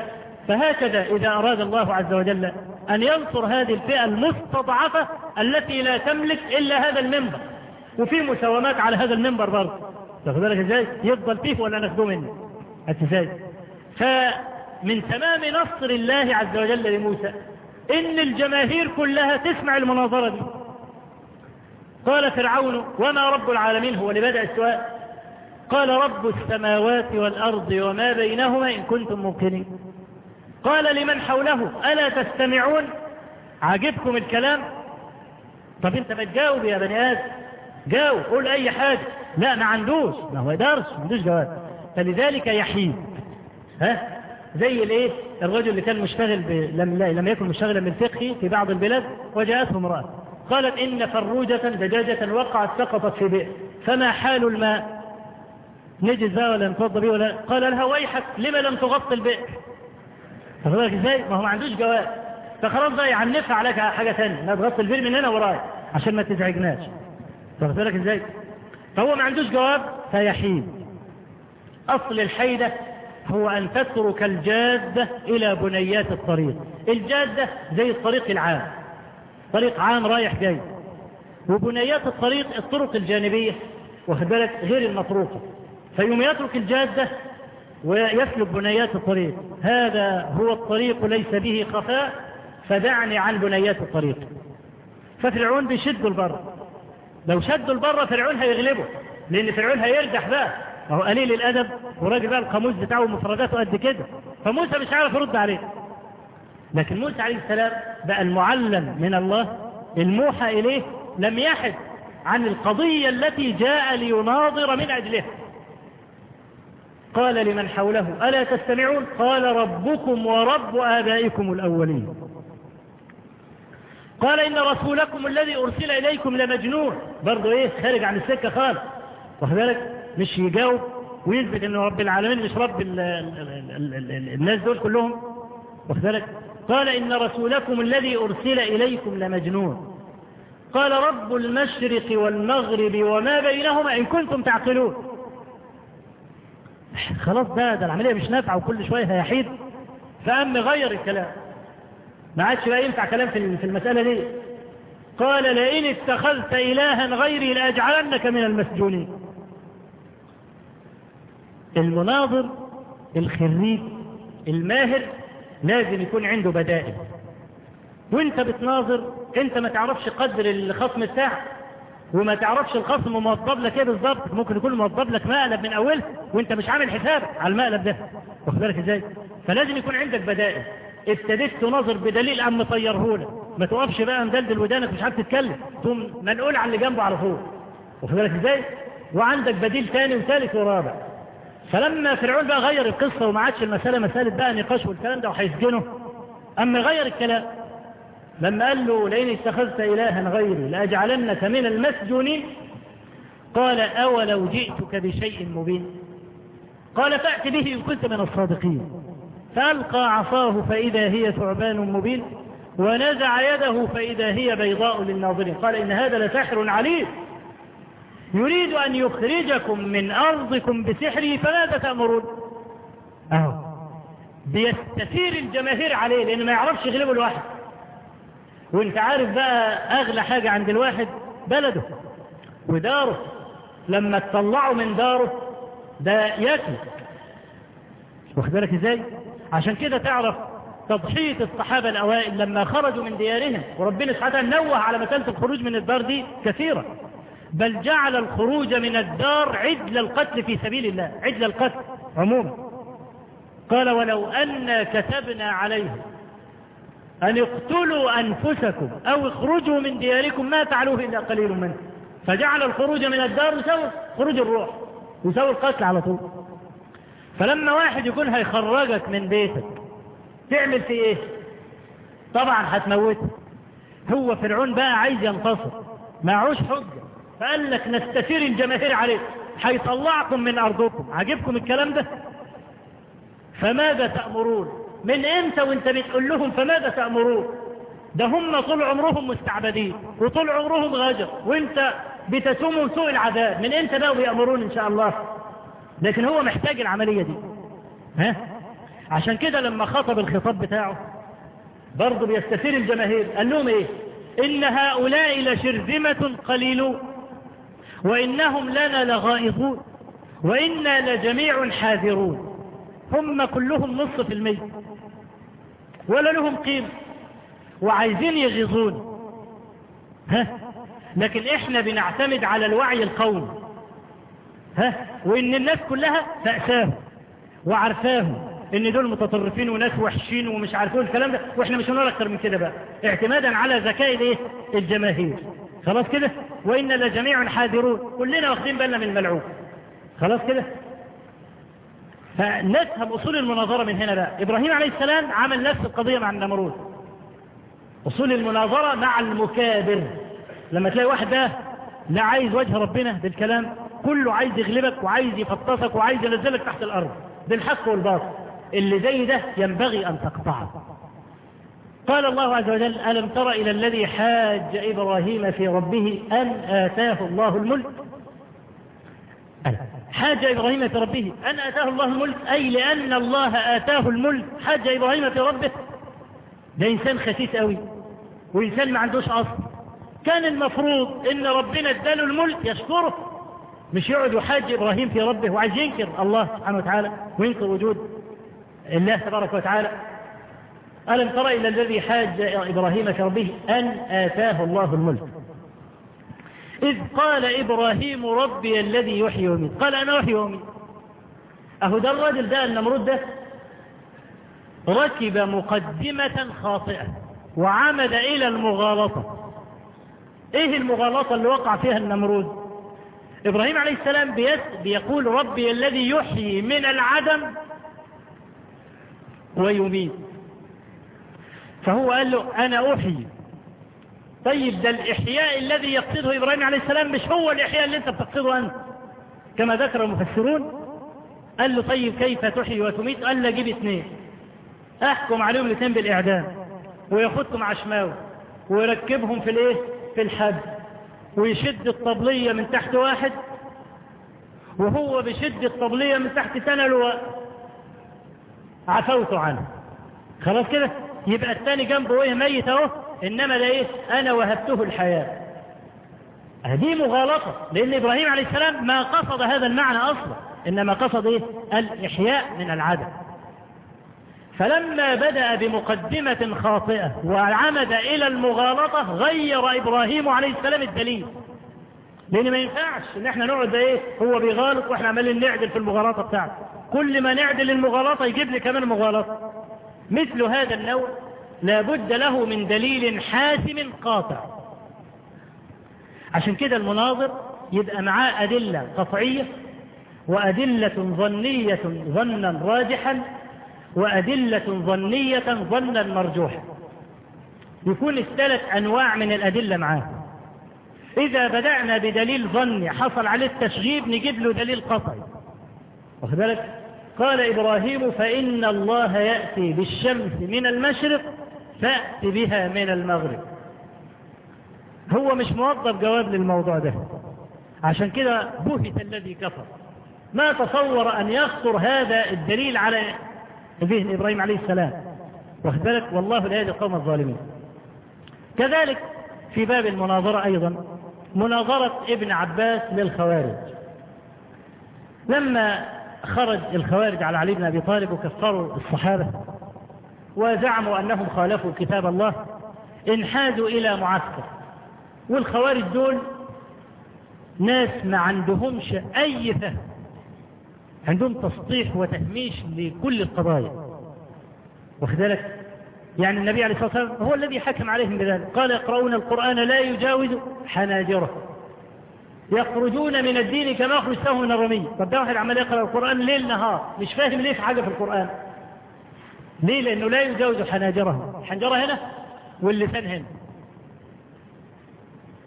فهكذا إذا أراد الله عز وجل أن ينصر هذه الفئة المستضعفة التي لا تملك إلا هذا المنبر. وفي مساومات على هذا المنبر برضه. تاخد بالك إزاي؟ يفضل فيه ولا ناخده منه؟ إزاي؟ فمن تمام نصر الله عز وجل لموسى إن الجماهير كلها تسمع المناظرة دي. قال فرعون وما رب العالمين؟ هو اللي بدأ السؤال. قال رب السماوات والأرض وما بينهما إن كنتم موقنين. قال لمن حوله ألا تستمعون؟ عجبكم الكلام؟ طب أنت ما تجاوب يا بني آدم. جاوب قول أي حاجة. لا ما عندوش. ما هو درس ما عندوش جواب. فلذلك يحيد ها؟ زي الإيه؟ الرجل اللي كان مشتغل ب... لم لا لم يكن مشتغلا بالفقه في بعض البلاد وجاءته امرأة. قالت إن فروجه دجاجة وقعت سقطت في بئر. فما حال الماء؟ نجز بقى ولا نتوضى بيه ولا قال لها ويحك لما لم تغطي البئر؟ فقالك إزاي؟ ما هو ما عندوش جواب فخلاص بقى يعنفها عليك حاجة ثانية لا تغطي البئر من هنا ورايا عشان ما تزعجناش. بالك إزاي؟ فهو ما عندوش جواب فيحيد أصل الحيده هو أن تترك الجادة إلى بنيات الطريق. الجادة زي الطريق العام. طريق عام رايح جاي. وبنيات الطريق الطرق الجانبية واخد بالك؟ غير المطروقة فيوم يترك الجادة ويسلك بنيات الطريق. هذا هو الطريق ليس به خفاء فدعني عن بنيات الطريق. ففرعون بيشدوا البر. لو شدوا البر فرعون هيغلبه لأن فرعون هيرجح بقى. هو قليل الأدب وراجل بقى القاموس بتاعه مفرداته قد كده. فموسى مش عارف يرد عليه. لكن موسى عليه السلام بقى المعلم من الله الموحى إليه لم يحد عن القضية التي جاء ليناظر من أجلها. قال لمن حوله ألا تستمعون؟ قال ربكم ورب آبائكم الأولين. قال إن رسولكم الذي أرسل إليكم لمجنون. برضه إيه؟ خارج عن السكة خالص. واخد بالك؟ مش يجاوب ويثبت ان رب العالمين مش رب ال ال ال ال الناس دول كلهم. واخد بالك؟ قال إن رسولكم الذي أرسل إليكم لمجنون. قال رب المشرق والمغرب وما بينهما إن كنتم تعقلون. خلاص ده ده العملية مش نافعة وكل شوية هيحيد. فقام غير الكلام. ما عادش بقى ينفع كلام في المسألة دي. قال لئن اتخذت الها غيري لأجعلنك من المسجونين. المناظر الخريج الماهر لازم يكون عنده بدائل. وانت بتناظر انت ما تعرفش قدر الخصم بتاعك. وما تعرفش الخصم موضب لك إيه بالظبط؟ ممكن يكون موضب لك مقلب من اولها وأنت مش عامل حسابك على المقلب ده. واخد بالك إزاي؟ فلازم يكون عندك بدائل. ابتديت تناظر بدليل أم مطيرهولك ما توقفش بقى مدلدل ودانك مش عارف تتكلم. تقوم منقول على اللي جنبه على طول. واخد بالك إزاي؟ وعندك بديل ثاني وثالث ورابع. فلما فرعون بقى غير القصة وما عادش المسألة مسألة بقى نقاش والكلام ده وهيسجنه أما غير الكلام لما قال له لئن اتخذت إلها غيري لأجعلنك من المسجونين قال أولو جئتك بشيء مبين. قال فأت به إن كنت من الصادقين. فألقى عصاه فإذا هي ثعبان مبين ونزع يده فإذا هي بيضاء للناظرين. قال إن هذا لسحر عليم. يريد أن يخرجكم من أرضكم بسحره فماذا تأمرون؟ أهو بيستثير الجماهير عليه لأنه ما يعرفش يغلبه لوحده. وانت عارف بقى أغلى حاجة عند الواحد بلده وداره. لما تطلعوا من داره ده ياكل. واخد بالك إزاي؟ عشان كده تعرف تضحية الصحابة الأوائل لما خرجوا من ديارهم وربنا سبحانه نوه على مسألة الخروج من الدار دي كثيرا بل جعل الخروج من الدار عدل القتل في سبيل الله عدل القتل عموما. قال ولو أن كتبنا عليهم أن اقتلوا أنفسكم أو اخرجوا من دياركم ما فعلوه إلا قليل منه. فجعل الخروج من الدار يساوي خروج الروح يساوي القتل على طول. فلما واحد يكون هيخرجك من بيتك تعمل في إيه طبعا هتموته هو فرعون بقى عايز ينتصر. معهوش حجة. فقال لك نستثير الجماهير عليه هيطلعكم من أرضكم. عجبكم الكلام ده؟ فماذا تأمرون؟ من إمتى وانت بتقول لهم فماذا تأمرون؟ ده هم طول عمرهم مستعبدين وطول عمرهم غجر وانت بتسومهم سوء العذاب من إمتى بقوا بيأمرون إن شاء الله؟ لكن هو محتاج العملية دي. ها؟ عشان كده لما خطب الخطاب بتاعه برضه بيستثير الجماهير قال لهم إيه؟ إن هؤلاء لشرذمة قليلون وإنهم لنا لغائظون وإنا لجميع حاذرون. هم كلهم نصف المية ولا لهم قيمة. وعايزين يغيظون. ها؟ لكن إحنا بنعتمد على الوعي القومي. ها؟ وإن الناس كلها فأساهم وعرفاهم إن دول متطرفين وناس وحشين ومش عارفين الكلام ده وإحنا مش هنقول أكتر من كده بقى. اعتمادا على ذكاء الإيه الجماهير. خلاص كده؟ وإن لجميع حاذرون. كلنا واخدين بالنا من الملعون. خلاص كده؟ فنفهم أصول المناظرة من هنا بقى. إبراهيم عليه السلام عمل نفس القضية مع النمرود. أصول المناظرة مع المكابر. لما تلاقي واحد ده لا عايز وجه ربنا بالكلام كله عايز يغلبك وعايز يفطسك وعايز ينزلك تحت الأرض بالحق والباطل. اللي زي ده ينبغي أن تقطعه. قال الله عز وجل ألم تر إلى الذي حاج إبراهيم في ربه أن آتاه الله الملك؟ حاج إبراهيم في ربه. أن آتاه الله الملك أي لأن الله آتاه الملك. حاج إبراهيم في ربه. ده إنسان خسيس قوي وإنسان ما عندوش أصل. كان المفروض إن ربنا اداله الملك يشكره. مش يقعد يحاج إبراهيم في ربه وعايز ينكر الله سبحانه وتعالى وينكر وجود الله تبارك وتعالى. ألم تر إلى الذي حاج إبراهيم في ربه؟ أن آتاه الله الملك. إذ قال إبراهيم ربي الذي يحيي ويميت. قال أنا أحيي ويميت أهو ده الراجل ده النمرود ده ركب مقدمة خاطئة وعمد إلى المغالطة. إيه المغالطة اللي وقع فيها النمرود؟ إبراهيم عليه السلام بيقول ربي الذي يحيي من العدم ويميت. فهو قال له أنا أحيي. طيب ده الإحياء الذي يقصده إبراهيم عليه السلام مش هو الإحياء اللي أنت بتقصده أنت؟ كما ذكر المفسرون قال له طيب كيف تحيي وتميت؟ قال له جيب اثنين. أحكم عليهم الاثنين بالإعدام وياخدهم عشماوي ويركبهم في الإيه؟ في الحد ويشد الطبلية من تحت واحد وهو بشد الطبلية من تحت سنة لواء عفوت عنه. خلاص كده؟ يبقى الثاني جنبه إيه ميت أهو. إنما ده إيه؟ أنا وهبته الحياة. هذه مغالطة لأن إبراهيم عليه السلام ما قصد هذا المعنى أصلا إنما قصد إيه؟ الإحياء من العدم. فلما بدأ بمقدمة خاطئة وعمد إلى المغالطة غير إبراهيم عليه السلام الدليل. لأن ما ينفعش إن إحنا نقعد إيه؟ هو بيغالط وإحنا عمالين نعدل في المغالطة بتاعته. كل ما نعدل المغالطة يجيب لي كمان مغالطة. مثل هذا النوع لابد له من دليل حاسم قاطع. عشان كده المناظر يبقى معاه أدلة قطعية وأدلة ظنية ظنا راجحا وأدلة ظنية ظنا مرجوحا. يكون الثلاث أنواع من الأدلة معاه. إذا بدأنا بدليل ظني حصل عليه التشغيب نجيب له دليل قطعي. واخد بالك؟ قال إبراهيم فإن الله يأتي بالشمس من المشرق فأت بها من المغرب. هو مش موظف جواب للموضوع ده. عشان كده بهت الذي كفر. ما تصور أن يخطر هذا الدليل على ذهن إبراهيم عليه السلام. واخد بالك؟ والله لا يهدي القوم الظالمين. كذلك في باب المناظرة أيضا مناظرة ابن عباس للخوارج. لما خرج الخوارج على علي بن أبي طالب وكفروا الصحابة وزعموا أنهم خالفوا كتاب الله انحازوا إلى معسكر. والخوارج دول ناس ما عندهمش أي فهم عندهم تسطيح وتهميش لكل القضايا. واخد بالك؟ يعني النبي عليه الصلاة والسلام هو الذي حكم عليهم بذلك. قال يقرؤون القرآن لا يجاوز حناجره. يخرجون من الدين كما يخرج من الرمي طب ده واحد عمال يقرأ القرآن ليل نهار مش فاهم ليه في حاجة في القرآن. ليه؟ لأنه لا يجاوز حناجره الحنجرة هنا واللسان هنا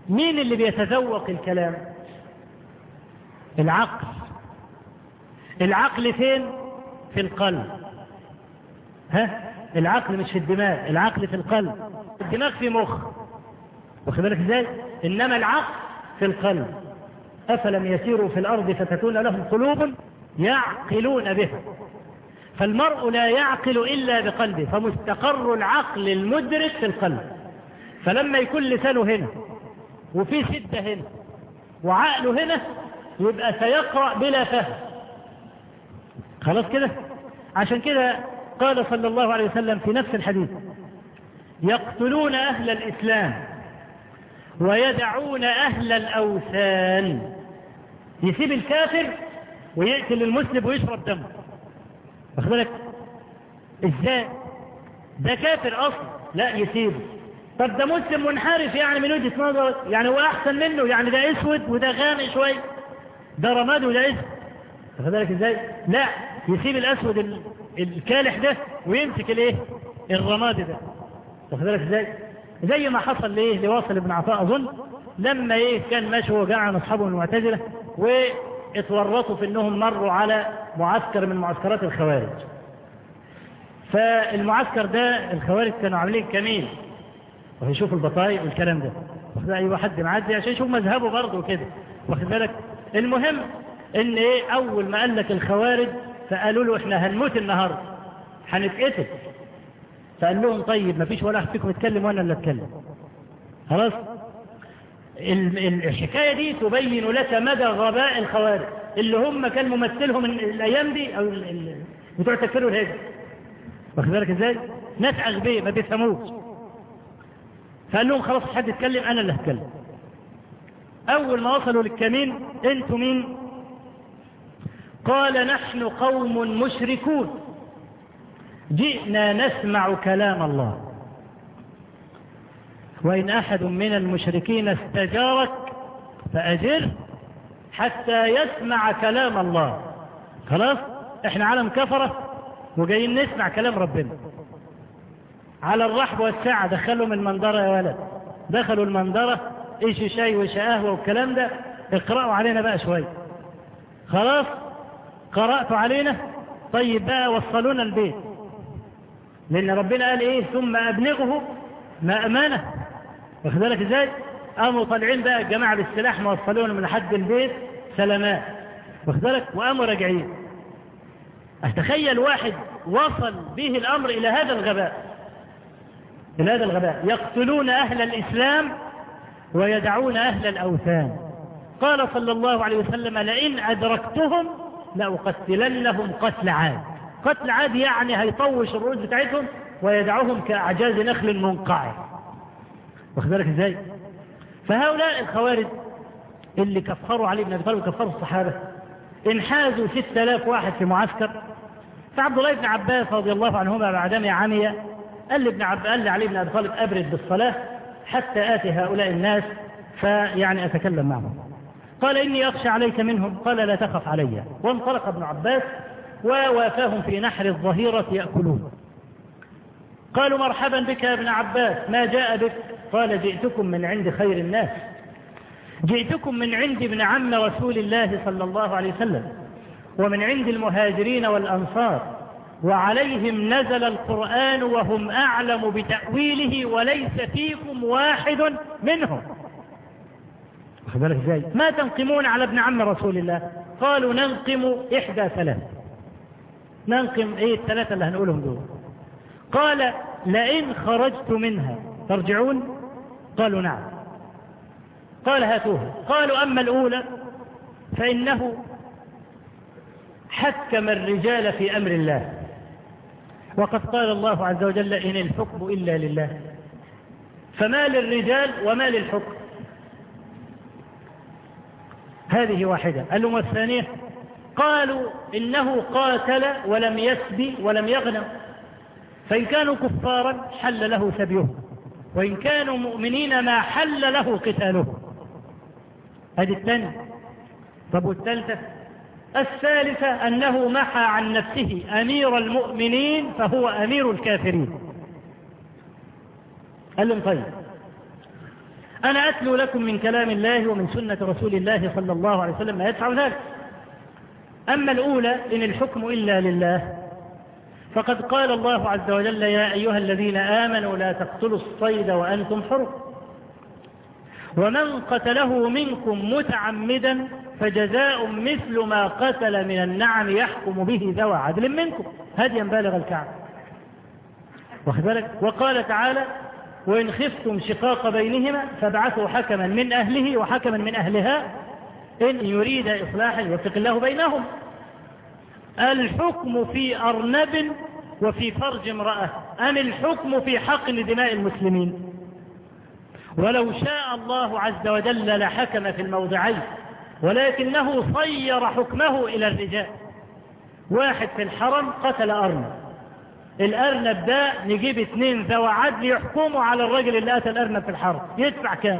مين اللي بيتذوق الكلام؟ العقل. العقل فين؟ في القلب. ها؟ العقل مش في الدماغ العقل في القلب. الدماغ في مخ. واخد بالك إزاي؟ إنما العقل في القلب. أفلم يسيروا في الأرض فتكون لهم قلوب يعقلون بها. فالمرء لا يعقل إلا بقلبه فمستقر العقل المدرك في القلب. فلما يكون لسانه هنا وفي شدة هنا وعقله هنا يبقى سيقرأ بلا فهم. خلاص كده؟ عشان كده قال صلى الله عليه وسلم في نفس الحديث يقتلون أهل الإسلام ويدعون أهل الأوثان. يسيب الكافر ويقتل المسلم ويشرب دمه. واخد بالك؟ إزاي؟ ده كافر أصلا. لا يسيبه. طب ده مسلم منحرف يعني من وجهة نظرك يعني هو أحسن منه يعني ده أسود وده غامق شوية ده رماد وده أسود. واخد بالك إزاي؟ لا يسيب الأسود ال- الكالح ده ويمسك الإيه؟ الرمادي ده. واخد بالك إزاي؟ زي ما حصل لإيه؟ لواصل بن عطاء أظن لما إيه؟ كان ماشي هو جمع من أصحابه المعتزلة واتورطوا في انهم مروا على معسكر من معسكرات الخوارج. فالمعسكر ده الخوارج كانوا عاملين كمين؟ وهيشوفوا البطايق والكلام ده. واخد أيوه حد معدي عشان يشوف مذهبه برضه كده واخد بالك؟ المهم إن إيه؟ أول ما قال لك الخوارج فقالوا له إحنا هنموت النهارده. هنتقتل. فقال لهم طيب ما فيش ولا واحد فيكم يتكلم وأنا اللي أتكلم. خلاص؟ ال- ال- الحكاية دي تبين لك مدى غباء الخوارج اللي هم كان ممثلهم ال- الأيام دي ال- بتوع تكفير الهجر واخد بالك إزاي؟ ناس أغبياء ما بيفهموش. فقال لهم خلاص حد يتكلم أنا اللي هتكلم. أول ما وصلوا للكمين أنتوا مين؟ قال نحن قوم مشركون. جئنا نسمع كلام الله. وإن أحد من المشركين استجارك فأجر حتى يسمع كلام الله. خلاص؟ إحنا عالم كفرة وجايين نسمع كلام ربنا. على الرحب والساعة دخلهم المنظرة يا ولد. دخلوا المنظرة إيش شاي وش قهوة والكلام ده اقرأوا علينا بقى شوية خلاص؟ قرأتوا علينا؟ طيب بقى وصلونا البيت. لأن ربنا قال إيه؟ ثم أبلغه ما أمانه. واخد بالك إزاي قاموا طالعين بقى الجماعة بالسلاح موصلونهم لحد البيت سلامات واخد بالك وقاموا راجعين أتخيل واحد وصل به الأمر إلى هذا الغباء؟ إلى هذا الغباء. يقتلون أهل الإسلام ويدعون أهل الأوثان. قال صلى الله عليه وسلم لئن أدركتهم لأقتلنهم قتل عاد. قتل عاد يعني هيطوش الرؤوس بتاعتهم ويدعوهم كأعجاز نخل منقعر. واخد بالك إزاي؟ فهؤلاء الخوارج اللي كفروا علي بن أبي طالب وكفروا الصحابة انحازوا 6000 واحد في معسكر. فعبد الله بن عباس رضي الله عنهما بعدما عمي قال لابن عب... قال لعلي بن أبي طالب أبرد بالصلاة حتى آتي هؤلاء الناس فيعني أتكلم معهم. قال إني أخشى عليك منهم قال لا تخف علي. وانطلق ابن عباس ووافاهم في نحر الظهيرة يأكلون. قالوا مرحبا بك يا ابن عباس ما جاء بك؟ قال جئتكم من عند خير الناس. جئتكم من عند ابن عم رسول الله صلى الله عليه وسلم ومن عند المهاجرين والأنصار وعليهم نزل القرآن وهم أعلم بتأويله وليس فيكم واحد منهم. بالك إزاي؟ ما تنقمون على ابن عم رسول الله. قالوا ننقم إحدى ثلاث. ننقم إيه الثلاثة اللي هنقولهم دول؟ قال لئن خرجت منها. ترجعون؟ قالوا نعم. قال هاتوها. قالوا أما الأولى فإنه حكم الرجال في أمر الله. وقد قال الله عز وجل إن الحكم إلا لله. فما للرجال وما للحكم. هذه واحدة. الأمة الثانية قالوا إنه قاتل ولم يسبي ولم يغنم. فإن كانوا كفارا حل له سبيهم. وإن كانوا مؤمنين ما حل له قتالهم. هذه الثانية. طب والثالثة؟ الثالثة أنه محى عن نفسه أمير المؤمنين فهو أمير الكافرين. قال لهم طيب. أنا أتلو لكم من كلام الله ومن سنة رسول الله صلى الله عليه وسلم ما يدفع ذلك أما الأولى إن الحكم إلا لله. فقد قال الله عز وجل يا أيها الذين آمنوا لا تقتلوا الصيد وأنتم حرم ومن قتله منكم متعمدا فجزاء مثل ما قتل من النعم يحكم به ذوى عدل منكم. هديا بالغ الكعب بالك؟ وقال تعالى وإن خفتم شقاق بينهما فابعثوا حكما من أهله وحكما من أهلها إن يريد إصلاحا يوفق الله بينهم. الحكم في أرنب وفي فرج امرأة أم الحكم في حقن دماء المسلمين؟ ولو شاء الله عز وجل لحكم في الموضعين ولكنه صير حكمه إلى الرجال. واحد في الحرم قتل أرنب. الأرنب ده نجيب اثنين ذوى عدل يحكموا على الرجل اللي قتل الأرنب في الحرم يدفع كام؟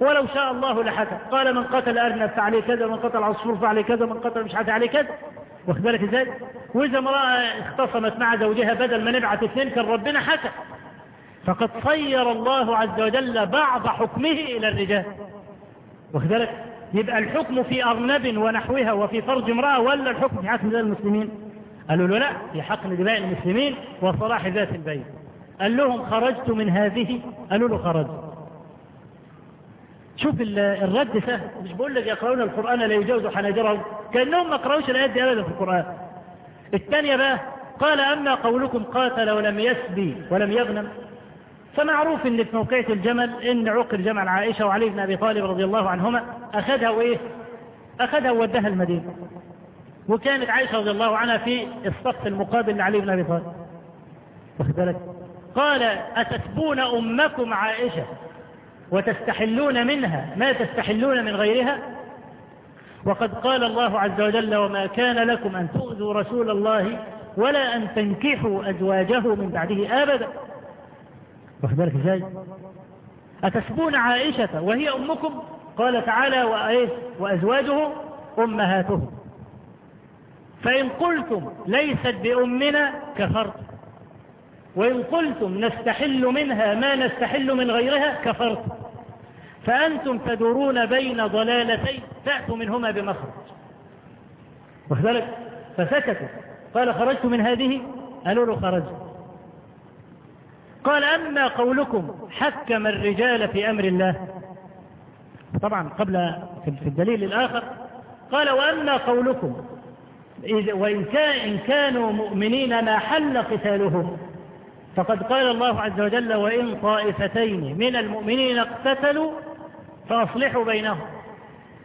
ولو شاء الله لحكم. قال من قتل أرنب فعليه كذا من قتل عصفور فعليه كذا من قتل مش عارف عليه كذا. واخد بالك إزاي؟ وإذا امرأة اختصمت مع زوجها بدل ما نبعت اثنين كان ربنا حكم فقد صير الله عز وجل بعض حكمه إلى الرجال. واخد بالك؟ يبقى الحكم في أرنب ونحوها وفي فرج امرأة ولا الحكم في حكم دماء المسلمين؟ قالوا له لا في حقن دماء المسلمين وصلاح ذات البين قال لهم خرجت من هذه؟ قالوا له خرجت. شوف الرد سهل. مش بقول لك يقرؤون القرآن لا يجاوز حناجرهم. كأنهم ما قرأوش الآيات دي أبدا في القرآن. الثانية بقى قال أما قولكم قاتل ولم يسبي ولم يغنم فمعروف إن في موقعة الجمل إن عقر جمل عائشة وعلي بن أبي طالب رضي الله عنهما اخذها وايه اخذها وودها المدينة. وكانت عائشة رضي الله عنها في الصف المقابل لعلي بن أبي طالب. واخد بالك؟ قال أتسبون أمكم عائشة؟ وتستحلون منها. ما تستحلون من غيرها؟ وقد قال الله عز وجل وما كان لكم أن تؤذوا رسول الله ولا أن تنكحوا أزواجه من بعده أبدا. واخد بالك إزاي؟ أتسبون عائشة وهي أمكم؟ قال تعالى وأزواجه أمهاتهم. فإن قلتم ليست بأمنا كفرت. وإن قلتم نستحل منها ما نستحل من غيرها كفرت. فأنتم تدورون بين ضلالتين تأتوا منهما بمخرج. واخد بالك فسكتوا. قال خرجت من هذه؟ قالوا له خرجت قال أما قولكم حكم الرجال في أمر الله؟ طبعا قبل في الدليل الآخر قال وأما قولكم وإن كان إن كانوا مؤمنين ما حل قتالهم. فقد قال الله عز وجل وإن طائفتين من المؤمنين اقتتلوا فأصلحوا بينهم.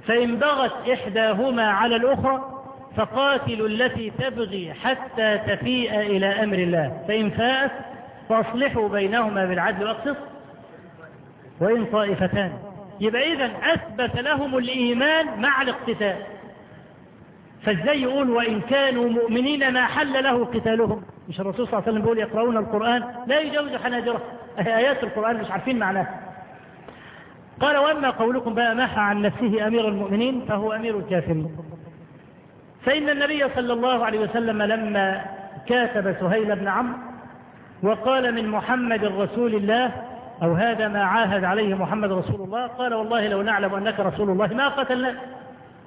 فإن بغت إحداهما على الأخرى فقاتلوا التي تبغي حتى تفيء إلى أمر الله. فإن فاءت فأصلحوا بينهما بالعدل والقسط. وإن طائفتان. يبقى إذا أثبت لهم الإيمان مع الاقتتال. فازاي يقول وإن كانوا مؤمنين ما حل له قتالهم؟ مش الرسول صلى الله عليه وسلم بيقول يقرؤون القرآن؟ لا يجوز حناجرة. آيات القرآن مش عارفين معناها. قال وأما قولكم بقى محى عن نفسه أمير المؤمنين فهو أمير الكافرين. فإن النبي صلى الله عليه وسلم لما كاتب سهيل بن عمرو وقال من محمد رسول الله أو هذا ما عاهد عليه محمد رسول الله قال والله لو نعلم أنك رسول الله ما قتلناك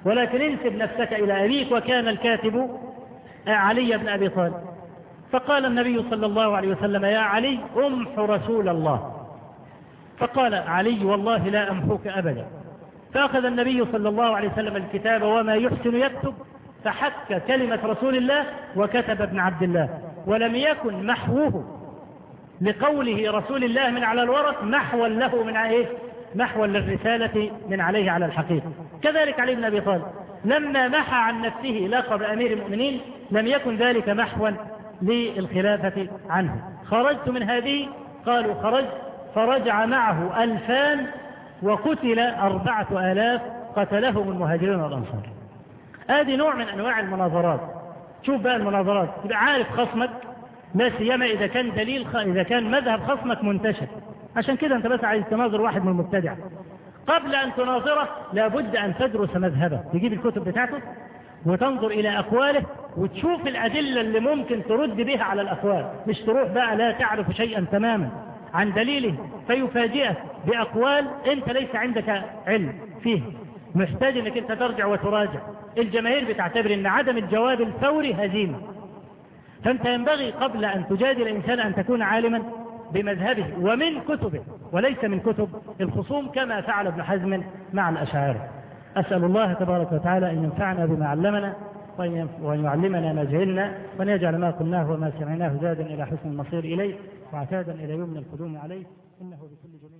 ولكن انسب نفسك إلى أبيك وكان الكاتب علي بن أبي طالب. فقال النبي صلى الله عليه وسلم يا علي امح رسول الله. فقال علي والله لا أمحوك أبدا. فأخذ النبي صلى الله عليه وسلم الكتاب وما يحسن يكتب فحك كلمة رسول الله وكتب ابن عبد الله ولم يكن محوه لقوله رسول الله من على الورق محوا له من إيه؟ محوا للرسالة من عليه على الحقيقة. كذلك علي بن أبي طالب لما محى عن نفسه لقب أمير المؤمنين لم يكن ذلك محوا للخلافة عنه. خرجت من هذه؟ قالوا خرجت. فرجع معه ألفان وقتل أربعة آلاف قتلهم المهاجرون والأنصار. هذه نوع من أنواع المناظرات. شوف بقى المناظرات. تبقى عارف خصمك لا سيما إذا كان دليل خ... إذا كان مذهب خصمك منتشر. عشان كده أنت بس عايز تناظر واحد من المبتدع. قبل أن تناظره لابد أن تدرس مذهبه. تجيب الكتب بتاعته وتنظر إلى أقواله وتشوف الأدلة اللي ممكن ترد بها على الأقوال. مش تروح بقى لا تعرف شيئا تماما. عن دليله فيفاجئك بأقوال أنت ليس عندك علم فيه محتاج أنك أنت ترجع وتراجع. الجماهير بتعتبر أن عدم الجواب الفوري هزيمة. فأنت ينبغي قبل أن تجادل الإنسان أن تكون عالما بمذهبه ومن كتبه وليس من كتب الخصوم كما فعل ابن حزم مع الأشاعرة. أسأل الله تبارك وتعالى أن ينفعنا بما علمنا وأن يعلمنا ما جهلنا وأن يجعل ما قلناه وما سمعناه زادا إلى حسن المصير إليه. وعتادا إلى يوم القدوم عليه إنه بكل جميل